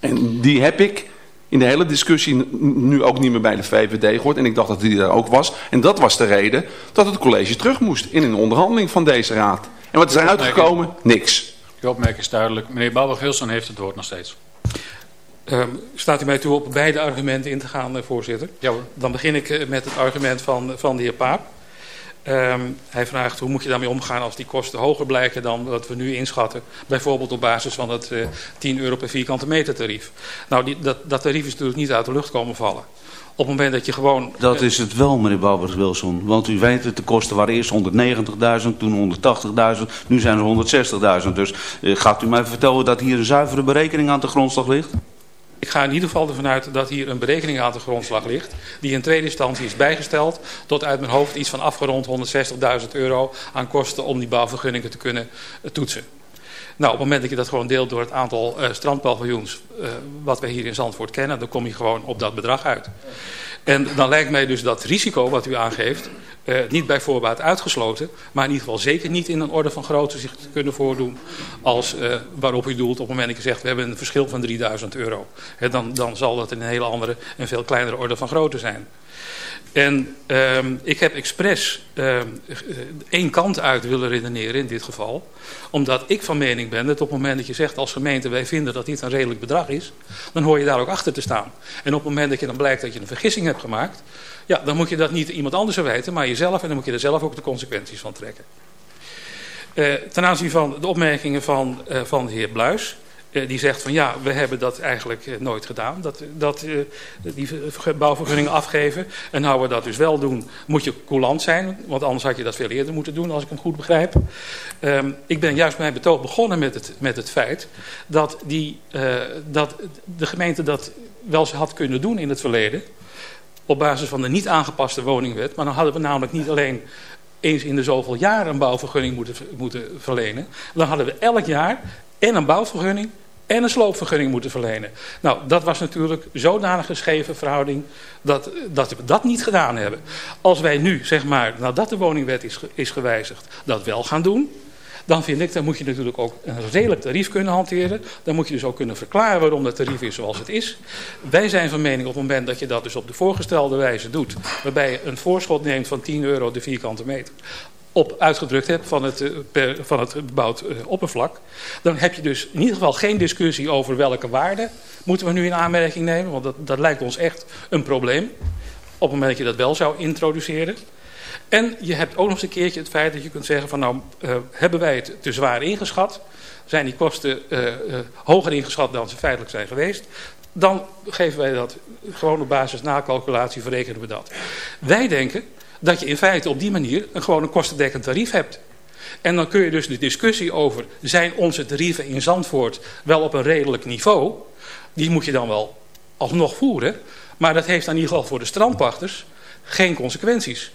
En die heb ik in de hele discussie nu ook niet meer bij de VVD gehoord. En ik dacht dat die daar ook was. En dat was de reden dat het college terug moest in een onderhandeling van deze raad. En wat is er uitgekomen? Niks. Uw opmerking is duidelijk. Meneer Bouwberg-Wilson heeft het woord nog steeds. Um, staat u mij toe op beide argumenten in te gaan, uh, voorzitter? Ja hoor. Dan begin ik uh, met het argument van, van de heer Paap. Um, hij vraagt hoe moet je daarmee omgaan als die kosten hoger blijken dan wat we nu inschatten. Bijvoorbeeld op basis van het uh, 10 euro per vierkante meter tarief. Nou, die, dat, dat tarief is natuurlijk niet uit de lucht komen vallen. Op het moment dat je gewoon... Dat is het wel, meneer Bouwers-Wilson. Want u weet het, de kosten waren eerst 190.000, toen 180.000, nu zijn er 160.000. Dus uh, gaat u mij vertellen dat hier een zuivere berekening aan de grondslag ligt? Ik ga in ieder geval ervan uit dat hier een berekening aan de grondslag ligt. Die in tweede instantie is bijgesteld tot uit mijn hoofd iets van afgerond 160.000 euro aan kosten om die bouwvergunningen te kunnen uh, toetsen. Nou, op het moment dat je dat gewoon deelt door het aantal uh, strandpaviljoens uh, wat wij hier in Zandvoort kennen, dan kom je gewoon op dat bedrag uit. En dan lijkt mij dus dat risico wat u aangeeft uh, niet bij voorbaat uitgesloten, maar in ieder geval zeker niet in een orde van grootte zich te kunnen voordoen als uh, waarop u doelt op het moment dat je zegt we hebben een verschil van 3000 euro. Dan, dan zal dat in een hele andere en veel kleinere orde van grootte zijn. En um, ik heb expres um, één kant uit willen redeneren in dit geval. Omdat ik van mening ben dat op het moment dat je zegt als gemeente wij vinden dat dit een redelijk bedrag is. Dan hoor je daar ook achter te staan. En op het moment dat je dan blijkt dat je een vergissing hebt gemaakt. Ja, dan moet je dat niet iemand anders verwijten, maar jezelf. En dan moet je er zelf ook de consequenties van trekken. Uh, ten aanzien van de opmerkingen van, uh, van de heer Bluis. Uh, die zegt van ja, we hebben dat eigenlijk uh, nooit gedaan. Dat, dat, uh, die bouwvergunningen afgeven. En nou we dat dus wel doen, moet je coulant zijn. Want anders had je dat veel eerder moeten doen, als ik hem goed begrijp. Um, ik ben juist mijn betoog begonnen met het, met het feit dat, die, dat de gemeente dat wel eens had kunnen doen in het verleden. Op basis van de niet aangepaste woningwet. Maar dan hadden we namelijk niet alleen eens in de zoveel jaar een bouwvergunning moeten, moeten verlenen. Dan hadden we elk jaar en een bouwvergunning en een sloopvergunning moeten verlenen. Nou, dat was natuurlijk zodanig geschreven verhouding dat, dat we dat niet gedaan hebben. Als wij nu, zeg maar, nadat de woningwet is, is gewijzigd, dat wel gaan doen... dan vind ik, dan moet je natuurlijk ook een redelijk tarief kunnen hanteren. Dan moet je dus ook kunnen verklaren waarom dat tarief is zoals het is. Wij zijn van mening op het moment dat je dat dus op de voorgestelde wijze doet... waarbij je een voorschot neemt van 10 euro de vierkante meter op uitgedrukt hebt van het, per, van het bebouwd uh, oppervlak. Dan heb je dus in ieder geval geen discussie over welke waarde moeten we nu in aanmerking nemen. Want dat, dat lijkt ons echt een probleem. Op het moment dat je dat wel zou introduceren. En je hebt ook nog eens een keertje het feit dat je kunt zeggen van nou uh, hebben wij het te zwaar ingeschat. Zijn die kosten hoger ingeschat dan ze feitelijk zijn geweest. Dan geven wij dat gewoon op basis nakalculatie verrekenen we dat. Wij denken dat je in feite op die manier een, gewoon een kostendekkend tarief hebt. En dan kun je dus de discussie over, zijn onze tarieven in Zandvoort wel op een redelijk niveau? Die moet je dan wel alsnog voeren. Maar dat heeft in ieder geval voor de strandpachters geen consequenties.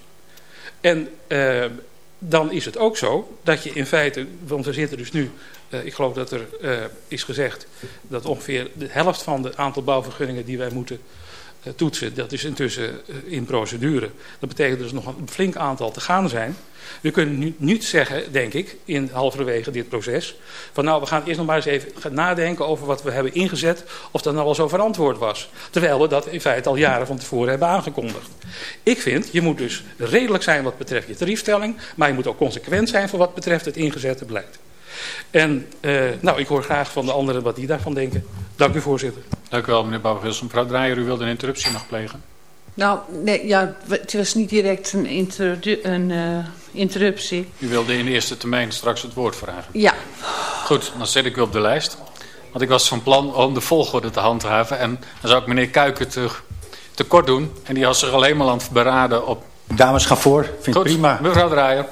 En uh, dan is het ook zo dat je in feite, want we zitten dus nu, uh, ik geloof dat er uh, is gezegd dat ongeveer de helft van het aantal bouwvergunningen die wij moeten toetsen, dat is intussen in procedure. Dat betekent dus nog een flink aantal te gaan zijn. We kunnen nu niet zeggen, denk ik, in halverwege dit proces... van nou, we gaan eerst nog maar eens even nadenken over wat we hebben ingezet... of dat nou wel zo verantwoord was. Terwijl we dat in feite al jaren van tevoren hebben aangekondigd. Ik vind, je moet dus redelijk zijn wat betreft je tariefstelling... maar je moet ook consequent zijn voor wat betreft het ingezette beleid. En uh, nou, ik hoor graag van de anderen wat die daarvan denken. Dank u, voorzitter. Dank u wel, meneer Bouwwils. Mevrouw Draaier, u wilde een interruptie nog plegen. Nou, nee, ja, het was niet direct een, een uh, interruptie. U wilde in de eerste termijn straks het woord vragen? Ja. Goed, dan zet ik u op de lijst. Want ik was van plan om de volgorde te handhaven. En dan zou ik meneer Kuiken te, te kort doen. En die was zich alleen maar aan het beraden op... Dames, gaan voor. Vind Goed, prima. mevrouw Draaier.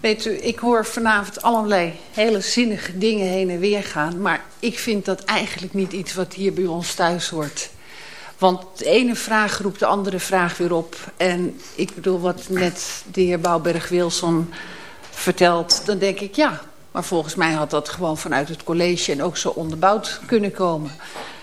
Weet u, ik hoor vanavond allerlei hele zinnige dingen heen en weer gaan. Maar ik vind dat eigenlijk niet iets wat hier bij ons thuis hoort. Want de ene vraag roept de andere vraag weer op. En ik bedoel, wat net de heer Bouwberg-Wilson vertelt, dan denk ik ja. Maar volgens mij had dat gewoon vanuit het college en ook zo onderbouwd kunnen komen.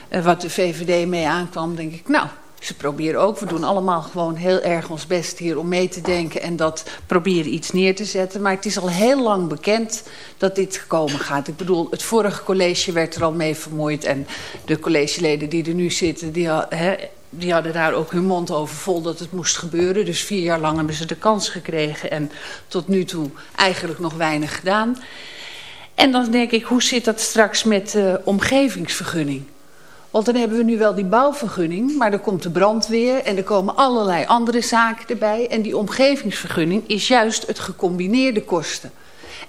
En wat de VVD mee aankwam, denk ik, nou, ze proberen ook. We doen allemaal gewoon heel erg ons best hier om mee te denken en dat proberen iets neer te zetten. Maar het is al heel lang bekend dat dit gekomen gaat. Ik bedoel, het vorige college werd er al mee vermoeid en de collegeleden die er nu zitten, die, he, die hadden daar ook hun mond over vol dat het moest gebeuren. Dus vier jaar lang hebben ze de kans gekregen en tot nu toe eigenlijk nog weinig gedaan. En dan denk ik, hoe zit dat straks met de omgevingsvergunning? Want dan hebben we nu wel die bouwvergunning, maar er komt de brandweer en er komen allerlei andere zaken erbij. En die omgevingsvergunning is juist het gecombineerde kosten.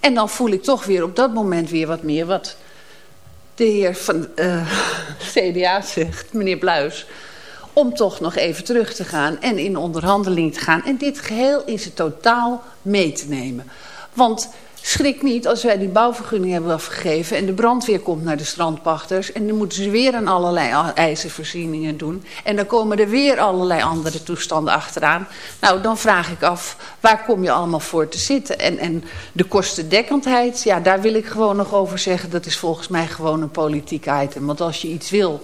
En dan voel ik toch weer op dat moment weer wat meer wat de heer van uh, CDA zegt, meneer Bluis. Om toch nog even terug te gaan en in onderhandeling te gaan. En dit geheel in zijn totaal mee te nemen. Want Schrik niet als wij die bouwvergunning hebben afgegeven en de brandweer komt naar de strandpachters en dan moeten ze weer aan allerlei ijzervoorzieningen doen. En dan komen er weer allerlei andere toestanden achteraan. Nou, dan vraag ik af, waar kom je allemaal voor te zitten? En, en de kostendekkendheid, ja, daar wil ik gewoon nog over zeggen, dat is volgens mij gewoon een politiek item. Want als je iets wil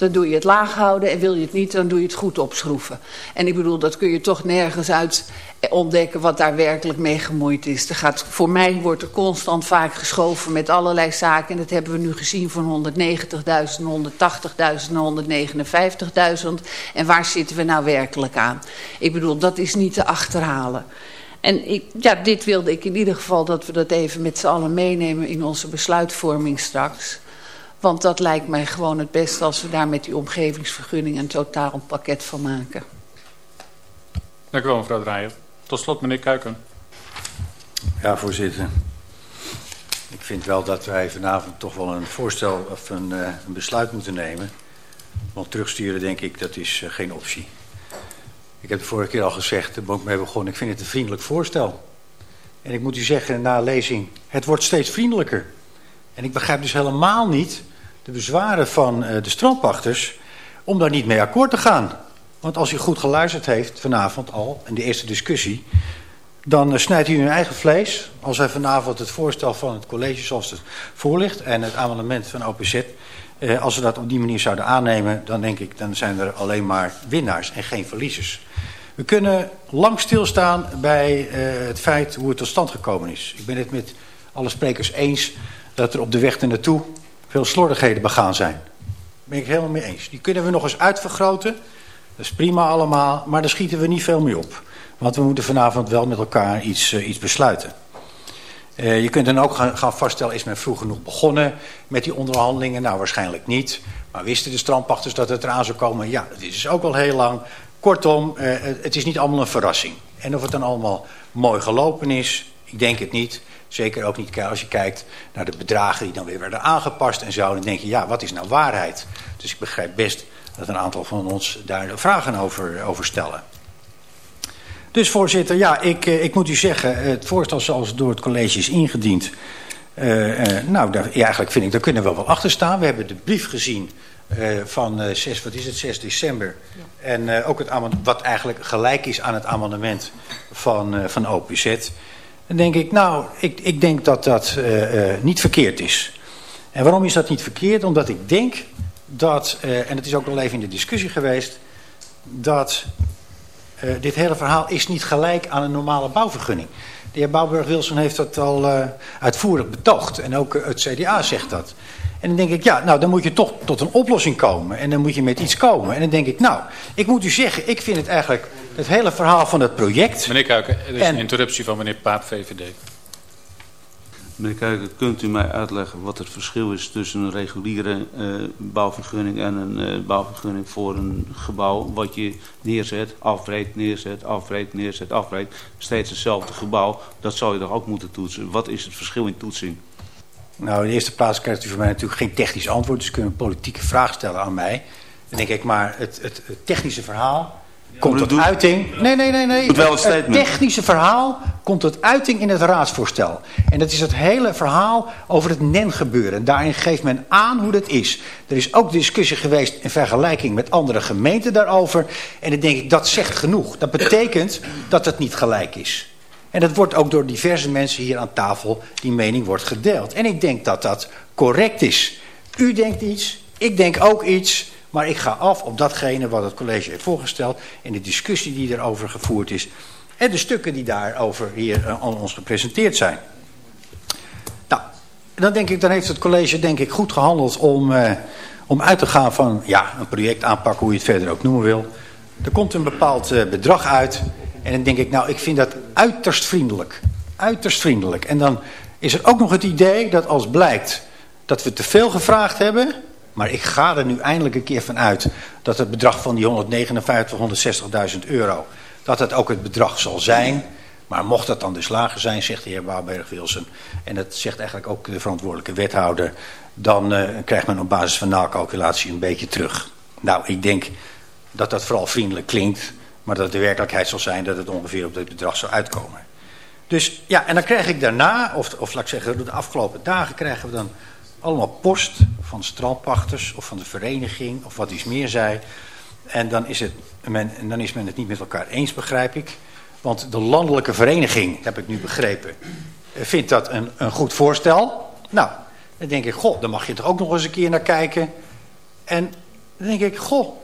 dan doe je het laag houden. En wil je het niet, dan doe je het goed opschroeven. En ik bedoel, dat kun je toch nergens uit ontdekken wat daar werkelijk mee gemoeid is. Er gaat, voor mij wordt er constant vaak geschoven met allerlei zaken. En dat hebben we nu gezien van 190.000, 180.000 159.000. En waar zitten we nou werkelijk aan? Ik bedoel, dat is niet te achterhalen. En ik, ja, dit wilde ik in ieder geval dat we dat even met z'n allen meenemen in onze besluitvorming straks. Want dat lijkt mij gewoon het beste als we daar met die omgevingsvergunning een totaal pakket van maken. Dank u wel mevrouw Draaier. Tot slot meneer Kuiken. Ja voorzitter. Ik vind wel dat wij vanavond toch wel een voorstel of een, uh, een besluit moeten nemen. Want terugsturen denk ik dat is uh, geen optie. Ik heb de vorige keer al gezegd, daar ben ik mee begonnen. Ik vind het een vriendelijk voorstel. En ik moet u zeggen, na lezing, het wordt steeds vriendelijker. En ik begrijp dus helemaal niet de bezwaren van uh, de strandpachters om daar niet mee akkoord te gaan. Want als u goed geluisterd heeft vanavond al, in de eerste discussie... dan uh, snijdt u uw eigen vlees. Als wij vanavond het voorstel van het college zoals het voorligt... en het amendement van OPZ... Uh, als we dat op die manier zouden aannemen... dan denk ik, dan zijn er alleen maar winnaars en geen verliezers. We kunnen lang stilstaan bij het feit hoe het tot stand gekomen is. Ik ben het met alle sprekers eens dat er op de weg naartoe veel slordigheden begaan zijn. Daar ben ik helemaal mee eens. Die kunnen we nog eens uitvergroten. Dat is prima allemaal, maar daar schieten we niet veel mee op. Want we moeten vanavond wel met elkaar iets, iets besluiten. Uh, je kunt dan ook gaan, vaststellen, is men vroeg genoeg begonnen met die onderhandelingen? Nou, waarschijnlijk niet. Maar wisten de strandpachters dat het eraan zou komen? Ja, dat is dus ook al heel lang. Kortom, uh, het is niet allemaal een verrassing. En of het dan allemaal mooi gelopen is, ik denk het niet. Zeker ook niet als je kijkt naar de bedragen die dan weer werden aangepast en zo. Dan denk je, ja, wat is nou waarheid? Dus ik begrijp best dat een aantal van ons daar vragen over, over stellen. Dus voorzitter, ja, ik, eh, ik moet u zeggen, het voorstel zoals het door het college is ingediend... Uh, uh, nou, daar, ja, eigenlijk vind ik, daar kunnen we wel achter staan. We hebben de brief gezien uh, van 6, wat is het, 6 december. Ja. En ook het wat eigenlijk gelijk is aan het amendement van, van OPZ. Dan denk ik, nou, ik, ik denk dat dat niet verkeerd is. En waarom is dat niet verkeerd? Omdat ik denk dat, en het is ook wel even in de discussie geweest... dat dit hele verhaal is niet gelijk aan een normale bouwvergunning. De heer Bouwburg-Wilson heeft dat al uh, uitvoerig betoogd. En ook uh, het CDA zegt dat. En dan denk ik, ja, nou, dan moet je toch tot een oplossing komen. En dan moet je met iets komen. En dan denk ik, nou, ik moet u zeggen, ik vind het eigenlijk... het hele verhaal van het project... Meneer Kuiken, er is en, een interruptie van meneer Paap, VVD. Meneer kunt u mij uitleggen wat het verschil is tussen een reguliere uh, bouwvergunning en een uh, bouwvergunning voor een gebouw wat je neerzet, afbreekt, neerzet, afbreekt, neerzet, afbreekt. Steeds hetzelfde gebouw, dat zou je toch ook moeten toetsen. Wat is het verschil in toetsing? Nou, in de eerste plaats krijgt u van mij natuurlijk geen technisch antwoord, dus u kunt een politieke vraag stellen aan mij. Denk ik, maar het, het technische verhaal komt tot uiting. Nee, nee, nee, nee. Het, het, technische verhaal komt tot uiting in het raadsvoorstel. En dat is het hele verhaal over het NEN-gebeuren. Daarin geeft men aan hoe dat is. Er is ook discussie geweest in vergelijking met andere gemeenten daarover. En dan denk ik, dat zegt genoeg. Dat betekent dat het niet gelijk is. En dat wordt ook door diverse mensen hier aan tafel, die mening wordt gedeeld. En ik denk dat dat correct is. U denkt iets, ik denk ook iets... Maar ik ga af op datgene wat het college heeft voorgesteld... en de discussie die erover gevoerd is... en de stukken die daarover hier aan ons gepresenteerd zijn. Nou, dan denk ik, dan heeft het college denk ik goed gehandeld om, uh, om uit te gaan van... ja, een project aanpakken, hoe je het verder ook noemen wil. Er komt een bepaald uh, bedrag uit... en dan denk ik, nou, ik vind dat uiterst vriendelijk. Uiterst vriendelijk. En dan is er ook nog het idee dat als blijkt dat we te veel gevraagd hebben maar ik ga er nu eindelijk een keer van uit dat het bedrag van die 159, 160.000 euro, dat het ook het bedrag zal zijn. Maar mocht dat dan dus lager zijn, zegt de heer Waarberg-Wilson, en dat zegt eigenlijk ook de verantwoordelijke wethouder, dan uh, krijgt men op basis van nacalculatie een beetje terug. Nou, ik denk dat dat vooral vriendelijk klinkt, maar dat de werkelijkheid zal zijn dat het ongeveer op dit bedrag zal uitkomen. Dus ja, en dan krijg ik daarna, of, of laat ik zeggen, de afgelopen dagen krijgen we dan allemaal post van strandpachters of van de vereniging of wat iets meer zei. En dan is, het, men, dan is men het niet met elkaar eens, begrijp ik. Want de landelijke vereniging, heb ik nu begrepen, eh, vindt dat een, een goed voorstel. Nou, dan denk ik, goh, dan mag je toch ook nog eens een keer naar kijken. En dan denk ik, goh,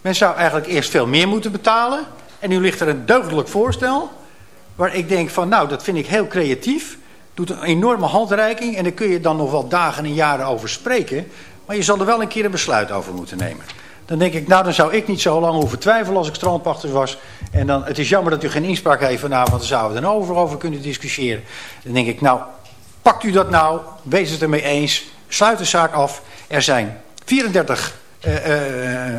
men zou eigenlijk eerst veel meer moeten betalen. En nu ligt er een deugdelijk voorstel. Waar ik denk van, nou, dat vind ik heel creatief doet een enorme handreiking en daar kun je dan nog wel dagen en jaren over spreken. Maar je zal er wel een keer een besluit over moeten nemen. Dan denk ik, nou dan zou ik niet zo lang hoeven twijfelen als ik strandpachter was. En dan, het is jammer dat u geen inspraak heeft vanavond, dan zouden we er over, over kunnen discussiëren. Dan denk ik, nou, pakt u dat nou, wees het ermee eens, sluit de zaak af. Er zijn 34 uh, uh, uh,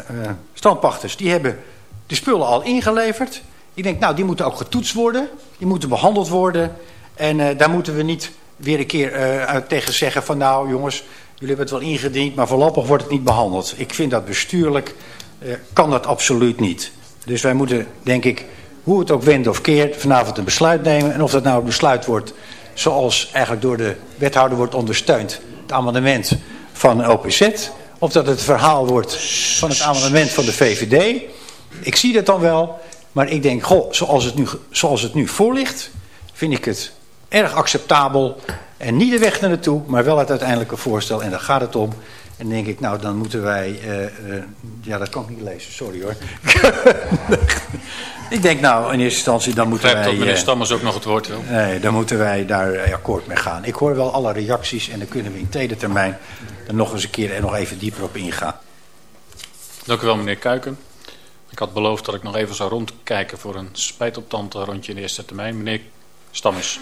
strandpachters, die hebben de spullen al ingeleverd. Ik denk, nou, die moeten ook getoetst worden, die moeten behandeld worden... En uh, daar moeten we niet weer een keer uh, tegen zeggen van nou jongens, jullie hebben het wel ingediend, maar voorlopig wordt het niet behandeld. Ik vind dat bestuurlijk uh, kan dat absoluut niet. Dus wij moeten, denk ik, hoe het ook wendt of keert, vanavond een besluit nemen. En of dat nou een besluit wordt zoals eigenlijk door de wethouder wordt ondersteund, het amendement van OPZ. Of dat het verhaal wordt van het amendement van de VVD. Ik zie dat dan wel, maar ik denk, goh, zoals het nu, zoals het nu voor ligt, vind ik het erg acceptabel. En niet de weg naar naartoe, maar wel het uiteindelijke voorstel. En daar gaat het om. En dan denk ik, nou dan moeten wij... Uh, uh, ja, dat kan ik niet lezen, sorry hoor. ik denk nou, in eerste instantie dan moeten wij... dat meneer eh, Stammers ook nog het woord wil. Nee, dan moeten wij daar akkoord mee gaan. Ik hoor wel alle reacties en dan kunnen we in tweede termijn... er nog eens een keer en nog even dieper op ingaan. Dank u wel meneer Kuiken. Ik had beloofd dat ik nog even zou rondkijken voor een spijtoptante rondje in de eerste termijn. Meneer Stammes,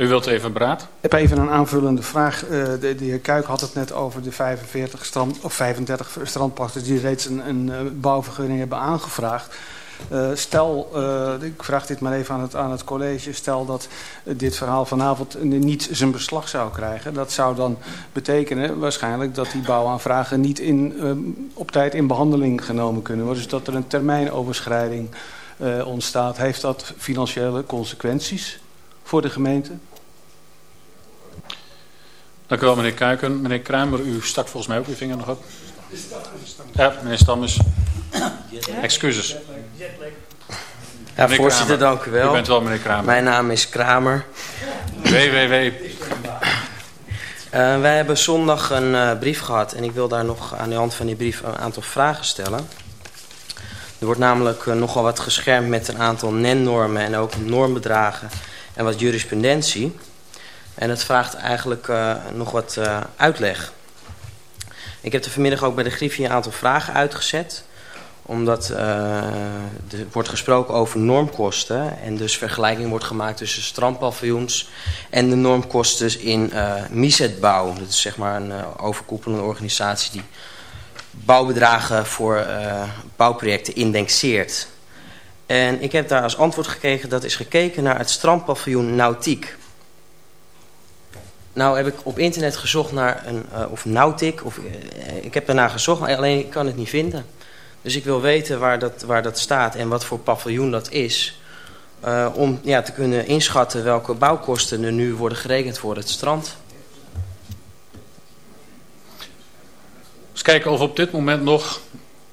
u wilt even beraad? Ik heb even een aanvullende vraag. Uh, de, de, heer Kuik had het net over de 45 strand, of 35 strandpachters die reeds een, een, een bouwvergunning hebben aangevraagd. Uh, stel, ik vraag dit maar even aan het, aan het college, stel dat dit verhaal vanavond niet zijn beslag zou krijgen. Dat zou dan betekenen waarschijnlijk dat die bouwaanvragen niet in, op tijd in behandeling genomen kunnen worden. Dus dat er een termijnoverschrijding ontstaat. Heeft dat financiële consequenties voor de gemeente? Dank u wel meneer Kuiken. Meneer Kruimer, u stak volgens mij ook uw vinger nog op. Ja, meneer Stammers. Excuses. Ja, voorzitter, dank u wel. U bent wel meneer Kramer. Mijn naam is Kramer. WWW. Uh, wij hebben zondag een uh, brief gehad en ik wil daar nog aan de hand van die brief een aantal vragen stellen. Er wordt namelijk uh, nogal wat geschermd met een aantal NEN-normen en ook normbedragen en wat jurisprudentie. En het vraagt eigenlijk uh, nog wat uitleg. Ik heb er vanmiddag ook bij de Griffie een aantal vragen uitgezet omdat uh, er wordt gesproken over normkosten. En dus vergelijking wordt gemaakt tussen strandpaviljoens en de normkosten in Misetbouw. Dat is zeg maar een overkoepelende organisatie die bouwbedragen voor bouwprojecten indexeert. En ik heb daar als antwoord gekregen dat is gekeken naar het strandpaviljoen Nautiek. Nou heb ik op internet gezocht naar een, of Nautic, of, ik heb daarna gezocht, alleen ik kan het niet vinden. Dus ik wil weten waar dat, waar dat staat en wat voor paviljoen dat is. Uh, om ja, te kunnen inschatten welke bouwkosten er nu worden gerekend voor het strand. Eens kijken of op dit moment nog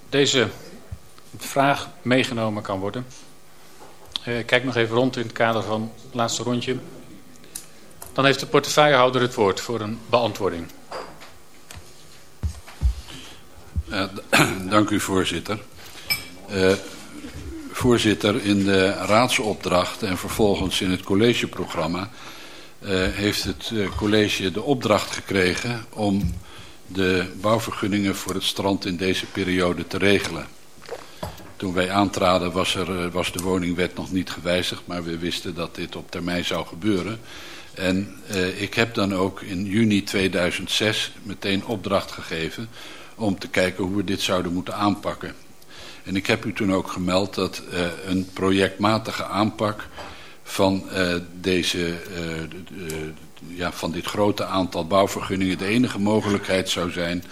deze vraag meegenomen kan worden. Kijk nog even rond in het kader van het laatste rondje. Dan heeft de portefeuillehouder het woord voor een beantwoording. Uh, dank u voorzitter. Uh, voorzitter, in de raadsopdracht en vervolgens in het collegeprogramma uh, heeft het college de opdracht gekregen om de bouwvergunningen voor het strand in deze periode te regelen. Toen wij aantraden was, er, was de woningwet nog niet gewijzigd, maar we wisten dat dit op termijn zou gebeuren. En ik heb dan ook in juni 2006 meteen opdracht gegeven om te kijken hoe we dit zouden moeten aanpakken. En ik heb u toen ook gemeld dat uh, een projectmatige aanpak van, uh, deze, uh, ja, van dit grote aantal bouwvergunningen de enige mogelijkheid zou zijn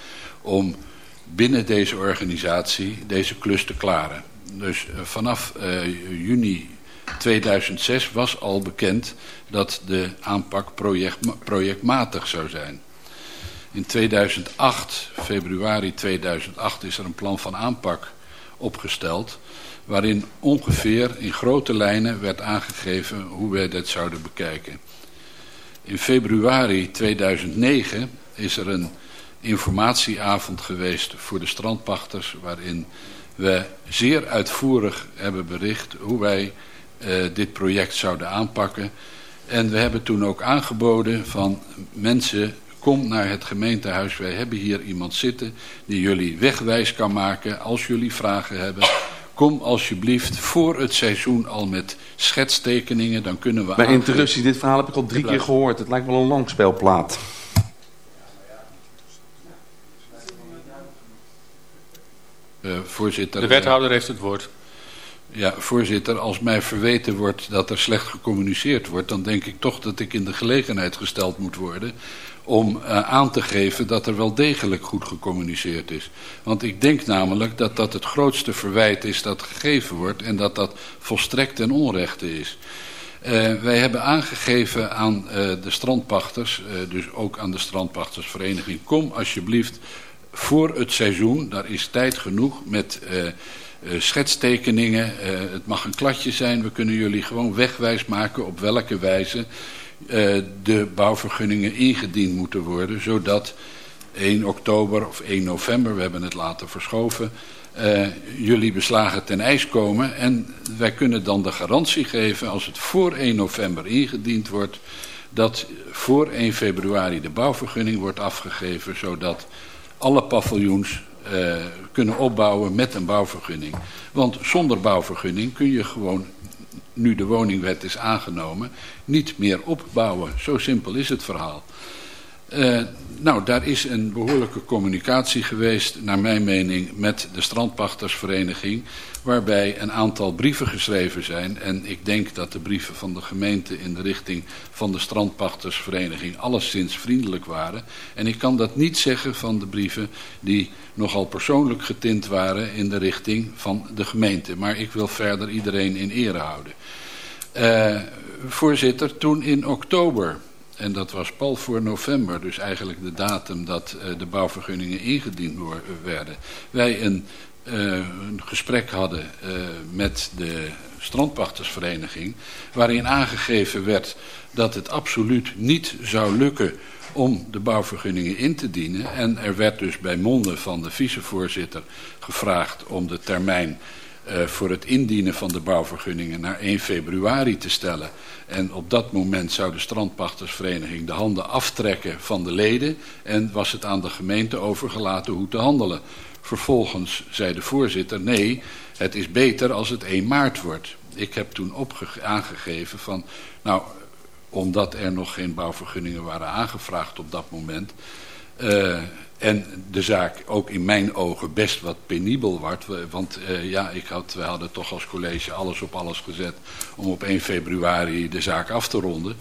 om binnen deze organisatie deze klus te klaren. Dus vanaf juni 2006 was al bekend dat de aanpak project, projectmatig zou zijn. In 2008, februari 2008, is er een plan van aanpak opgesteld... waarin ongeveer in grote lijnen werd aangegeven hoe wij dit zouden bekijken. In februari 2009 is er een informatieavond geweest voor de strandpachters... waarin we zeer uitvoerig hebben bericht hoe wij dit project zouden aanpakken... En we hebben toen ook aangeboden van mensen Kom naar het gemeentehuis. Wij hebben hier iemand zitten die jullie wegwijs kan maken als jullie vragen hebben. Kom alsjeblieft voor het seizoen al met schetstekeningen. Dan kunnen we... Bij interruptie, dit verhaal heb ik al drie keer gehoord. Het lijkt wel een langspeelplaat. Uh, voorzitter, de wethouder heeft het woord. Ja, voorzitter, als mij verweten wordt dat er slecht gecommuniceerd wordt... dan denk ik toch dat ik in de gelegenheid gesteld moet worden om uh, aan te geven dat er wel degelijk goed gecommuniceerd is. Want ik denk namelijk dat dat het grootste verwijt is dat gegeven wordt en dat dat volstrekt ten onrechte is. Uh, wij hebben aangegeven aan uh, de strandpachters, dus ook aan de strandpachtersvereniging, kom alsjeblieft voor het seizoen, daar is tijd genoeg met schetstekeningen. het mag een kladje zijn, we kunnen jullie gewoon wegwijs maken op welke wijze uh, de bouwvergunningen ingediend moeten worden, zodat 1 oktober of 1 november, we hebben het later verschoven, jullie beslagen ten ijs komen. En wij kunnen dan de garantie geven, als het voor 1 november ingediend wordt, dat voor 1 februari de bouwvergunning wordt afgegeven, zodat alle paviljoens uh, kunnen opbouwen met een bouwvergunning. Want zonder bouwvergunning kun je gewoon, nu de woningwet is aangenomen, niet meer opbouwen. Zo simpel is het verhaal. Uh, nou, daar is een behoorlijke communicatie geweest, naar mijn mening, met de strandpachtersvereniging, waarbij een aantal brieven geschreven zijn. En ik denk dat de brieven van de gemeente in de richting van de strandpachtersvereniging alleszins vriendelijk waren. En ik kan dat niet zeggen van de brieven die nogal persoonlijk getint waren in de richting van de gemeente. Maar ik wil verder iedereen in ere houden. Uh, voorzitter, toen in oktober en dat was pal voor november, dus eigenlijk de datum dat uh, de bouwvergunningen ingediend werden. Wij een, uh, een gesprek hadden met de strandpachtersvereniging, waarin aangegeven werd dat het absoluut niet zou lukken om de bouwvergunningen in te dienen. En er werd dus bij monden van de vicevoorzitter gevraagd om de termijn uh, voor het indienen van de bouwvergunningen naar 1 februari te stellen. En op dat moment zou de strandpachtersvereniging de handen aftrekken van de leden en was het aan de gemeente overgelaten hoe te handelen. Vervolgens zei de voorzitter, nee, het is beter als het 1 maart wordt. Ik heb toen aangegeven van, nou, omdat er nog geen bouwvergunningen waren aangevraagd op dat moment... Uh, en de zaak ook in mijn ogen best wat penibel wordt. Want uh, ja, ik had, we hadden toch als college alles op alles gezet om op 1 februari de zaak af te ronden.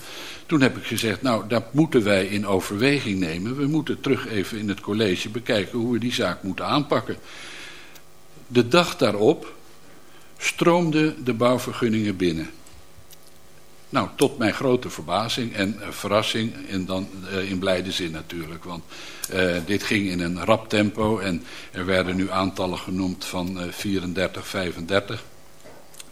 Toen heb ik gezegd, nou dat moeten wij in overweging nemen. We moeten terug even in het college bekijken hoe we die zaak moeten aanpakken. De dag daarop stroomden de bouwvergunningen binnen. Nou, tot mijn grote verbazing en uh, verrassing en dan uh, in blijde zin natuurlijk. Want uh, dit ging in een rap tempo en er werden nu aantallen genoemd van 34, 35.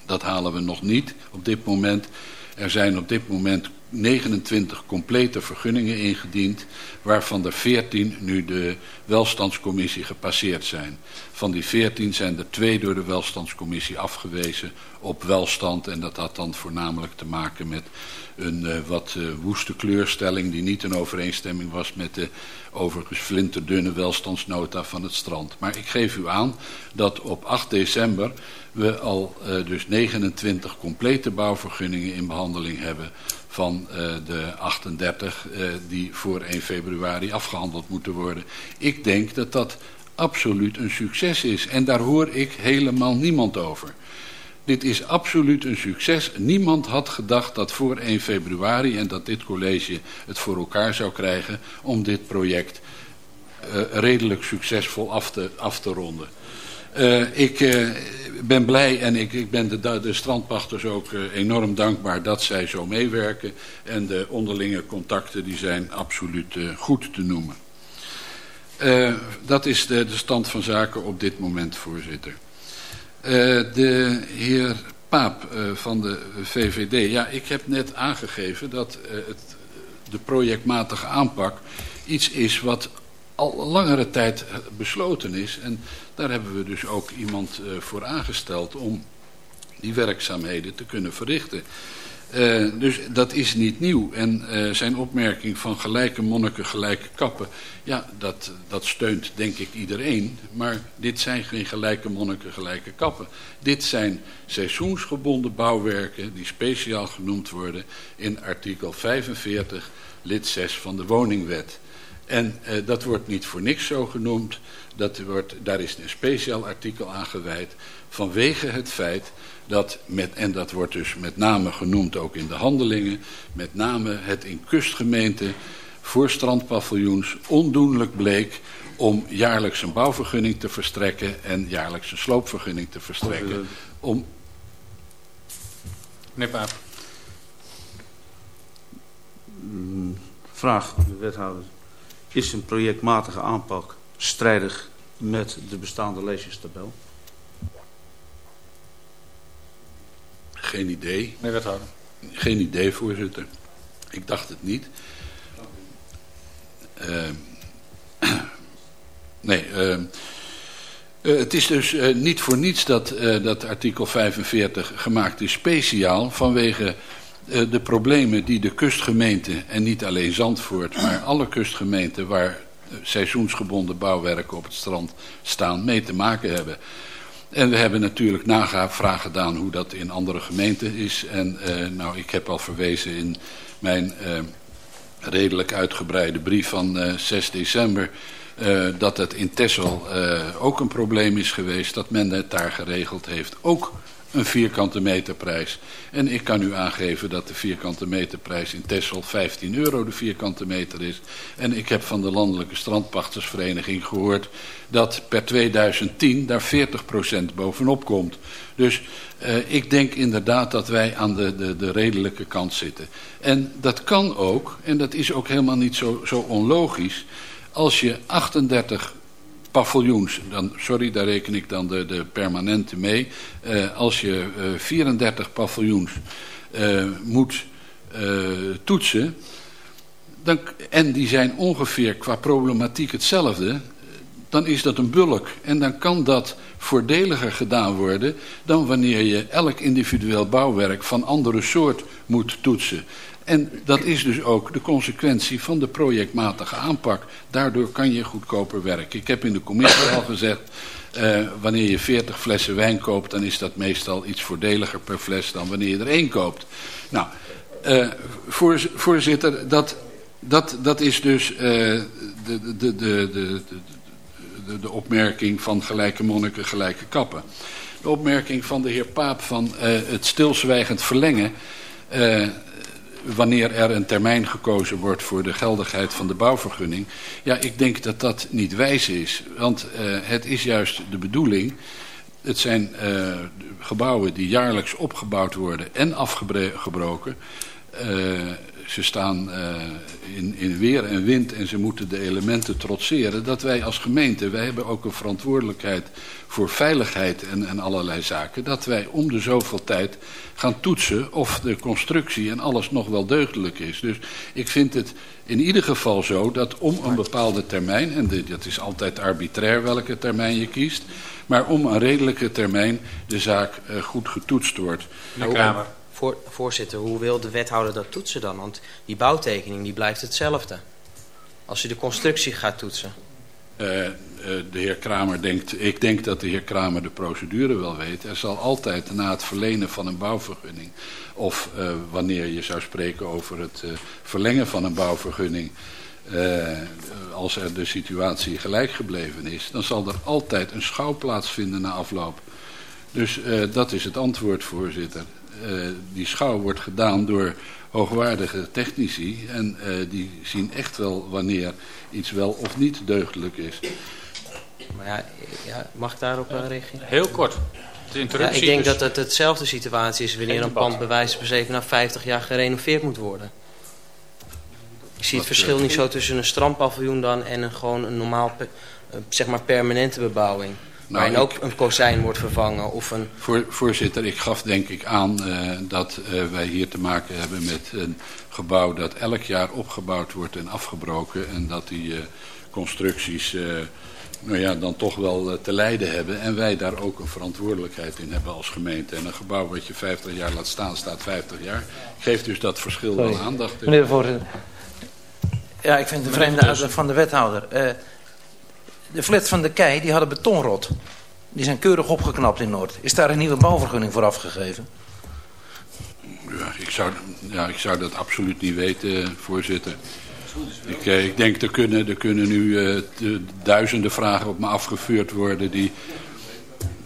Dat halen we nog niet op dit moment. Er zijn op dit moment 29 complete vergunningen ingediend, waarvan er 14 nu de welstandscommissie gepasseerd zijn. Van die 14 zijn er twee door de welstandscommissie afgewezen op welstand. En dat had dan voornamelijk te maken met een uh, wat uh, woeste kleurstelling die niet in overeenstemming was met de overigens flinterdunne welstandsnota van het strand. Maar ik geef u aan dat op 8 december we al uh, dus 29 complete bouwvergunningen in behandeling hebben van de 38 uh, die voor 1 februari afgehandeld moeten worden. Ik denk dat dat absoluut een succes is en daar hoor ik helemaal niemand over. Dit is absoluut een succes. Niemand had gedacht dat voor 1 februari en dat dit college het voor elkaar zou krijgen om dit project uh, redelijk succesvol af te, af te ronden. Uh, ik uh, ben blij en ik, ik ben de, de strandpachters ook enorm dankbaar dat zij zo meewerken. En de onderlinge contacten die zijn absoluut goed te noemen. dat is de, de stand van zaken op dit moment, voorzitter. De heer Paap van de VVD. Ja, ik heb net aangegeven dat het, de projectmatige aanpak iets is wat al langere tijd besloten is. En daar hebben we dus ook iemand voor aangesteld om die werkzaamheden te kunnen verrichten. Uh, dus dat is niet nieuw. En uh, zijn opmerking van gelijke monniken, gelijke kappen... ja, dat, dat steunt denk ik iedereen. Maar dit zijn geen gelijke monniken, gelijke kappen. Dit zijn seizoensgebonden bouwwerken... die speciaal genoemd worden in artikel 45, lid 6 van de woningwet... En uh, dat wordt niet voor niks zo genoemd. Dat wordt, daar is een speciaal artikel aan gewijd. Vanwege het feit dat, met, en dat wordt dus met name genoemd ook in de handelingen... met name het in kustgemeenten voor strandpaviljoens ondoenlijk bleek... om jaarlijks een bouwvergunning te verstrekken en jaarlijks een sloopvergunning te verstrekken. Om... Meneer Paap. Mm, vraag, de wethouder. Is een projectmatige aanpak strijdig met de bestaande leesjestabel? Geen idee. Nee, wethouder. Geen idee, voorzitter. Ik dacht het niet. Uh, nee, uh, uh, het is dus niet voor niets dat, dat artikel 45 gemaakt is speciaal vanwege de problemen die de kustgemeenten, en niet alleen Zandvoort, maar alle kustgemeenten waar seizoensgebonden bouwwerken op het strand staan mee te maken hebben. En we hebben natuurlijk navraag gedaan hoe dat in andere gemeenten is. En uh, nou, ik heb al verwezen in mijn uh, redelijk uitgebreide brief van uh, 6 december... dat het in Texel ook een probleem is geweest, dat men het daar geregeld heeft. Ook een vierkante meterprijs. En ik kan u aangeven dat de vierkante meterprijs in Texel 15 euro de vierkante meter is. En ik heb van de Landelijke Strandpachtersvereniging gehoord dat per 2010 daar 40% bovenop komt. Dus uh, ik denk inderdaad dat wij aan de, de, de redelijke kant zitten. En dat kan ook, en dat is ook helemaal niet zo, zo onlogisch, als je 38 paviljoens, dan, sorry, daar reken ik dan de, de permanente mee. Uh, als je uh, 34 paviljoens uh, moet toetsen, dan, en die zijn ongeveer qua problematiek hetzelfde, dan is dat een bulk. En dan kan dat voordeliger gedaan worden dan wanneer je elk individueel bouwwerk van andere soort moet toetsen. En dat is dus ook de consequentie van de projectmatige aanpak. Daardoor kan je goedkoper werken. Ik heb in de commissie al gezegd, uh, wanneer je 40 flessen wijn koopt, dan is dat meestal iets voordeliger per fles dan wanneer je er één koopt. Nou, uh, voorzitter, dat, dat, dat is dus de, de, de, de, de, de, de opmerking van gelijke monniken, gelijke kappen. De opmerking van de heer Paap van het stilzwijgend verlengen wanneer er een termijn gekozen wordt voor de geldigheid van de bouwvergunning. Ja, ik denk dat dat niet wijs is. Want uh, het is juist de bedoeling... Het zijn uh, gebouwen die jaarlijks opgebouwd worden en afgebroken. Uh, ze staan uh, in, in weer en wind en ze moeten de elementen trotseren. Dat wij als gemeente, wij hebben ook een verantwoordelijkheid voor veiligheid en, en allerlei zaken. Dat wij om de zoveel tijd gaan toetsen of de constructie en alles nog wel deugdelijk is. Dus ik vind het in ieder geval zo dat om een bepaalde termijn, en dit, dat is altijd arbitrair welke termijn je kiest, maar om een redelijke termijn de zaak uh, goed getoetst wordt. Meneer Kramer. Voor, voorzitter, hoe wil de wethouder dat toetsen dan? Want die bouwtekening die blijft hetzelfde. Als u de constructie gaat toetsen. Uh, uh, de heer Kramer denkt, ik denk dat de heer Kramer de procedure wel weet. Er zal altijd na het verlenen van een bouwvergunning, of uh, wanneer je zou spreken over het verlengen van een bouwvergunning, als er de situatie gelijk gebleven is, dan zal er altijd een schouw plaatsvinden na afloop. Dus dat is het antwoord, voorzitter. Uh, die schouw wordt gedaan door hoogwaardige technici. En uh, die zien echt wel wanneer iets wel of niet deugdelijk is. Maar ja, ja mag ik daarop uh, reageren? Heel kort. De ja, ik denk dat het hetzelfde situatie is wanneer een pand bij wijze van spreken na 50 jaar gerenoveerd moet worden. Ik zie het verschil niet zo tussen een strandpaviljoen dan en een, gewoon een normaal, zeg maar permanente bebouwing. Nou, waarin ook een kozijn wordt vervangen. Of een... Voor, voorzitter, ik gaf denk ik aan uh, dat uh, wij hier te maken hebben met een gebouw dat elk jaar opgebouwd wordt en afgebroken. En dat die uh, constructies nou ja, dan toch wel te lijden hebben. En wij daar ook een verantwoordelijkheid in hebben als gemeente. En een gebouw wat je 50 jaar laat staan, staat 50 jaar. Geeft dus dat verschil Sorry. wel aandacht. Meneer de voorzitter. Ja, ik vind het een vreemde uitleg van de wethouder de flats van de Kei die hadden betonrot. Die zijn keurig opgeknapt in Noord. Is daar een nieuwe bouwvergunning voor afgegeven? Ja, ik zou, ja, ik zou dat absoluut niet weten, voorzitter. Ik, eh, ik denk, er kunnen, er kunnen nu uh, duizenden vragen op me afgevuurd worden die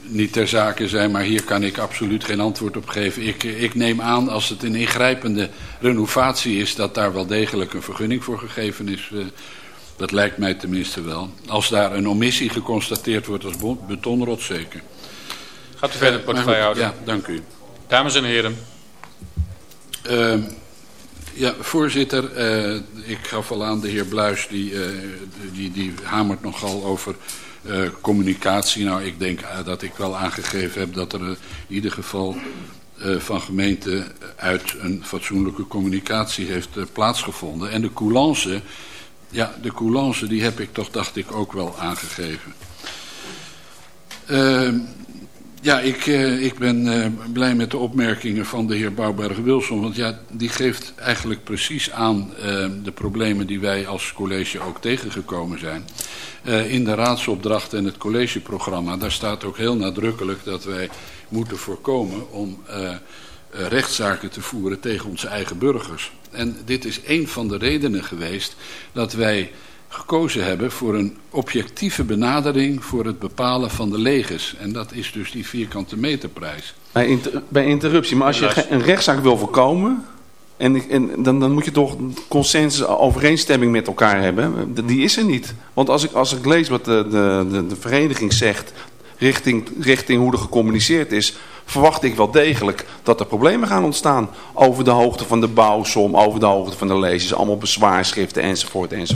niet ter zake zijn, maar hier kan ik absoluut geen antwoord op geven. Ik, ik neem aan, als het een ingrijpende renovatie is, dat daar wel degelijk een vergunning voor gegeven is. Dat lijkt mij tenminste wel. Als daar een omissie geconstateerd wordt als betonrot, zeker. Gaat u verder, portefeuillehouder. Ja, dank u. Dames en heren. Uh, ja, voorzitter, uh, ik gaf al aan de heer Bluis, die, uh, die, die hamert nogal over communicatie. Nou, ik denk dat ik wel aangegeven heb dat er in ieder geval van gemeente uit een fatsoenlijke communicatie heeft plaatsgevonden. En de coulance ja, de coulance die heb ik toch, dacht ik, ook wel aangegeven. Uh, Ja, ik, uh, ik ben uh, blij met de opmerkingen van de heer Bouwberg-Wilson. Want ja, die geeft eigenlijk precies aan uh, de problemen die wij als college ook tegengekomen zijn. in de raadsopdracht en het collegeprogramma, daar staat ook heel nadrukkelijk dat wij moeten voorkomen om rechtszaken te voeren tegen onze eigen burgers. En dit is een van de redenen geweest dat wij gekozen hebben voor een objectieve benadering voor het bepalen van de legers. En dat is dus die vierkante meterprijs. Bij, inter bij interruptie, maar als je een rechtszaak wil voorkomen... En, en dan, dan moet je toch consensus, overeenstemming met elkaar hebben. Die is er niet. Want als ik, als ik lees wat de, de, de, de vereniging zegt... Richting, richting hoe er gecommuniceerd is verwacht ik wel degelijk dat er problemen gaan ontstaan over de hoogte van de bouwsom, over de hoogte van de lezers, allemaal bezwaarschriften enzovoort enzovoort.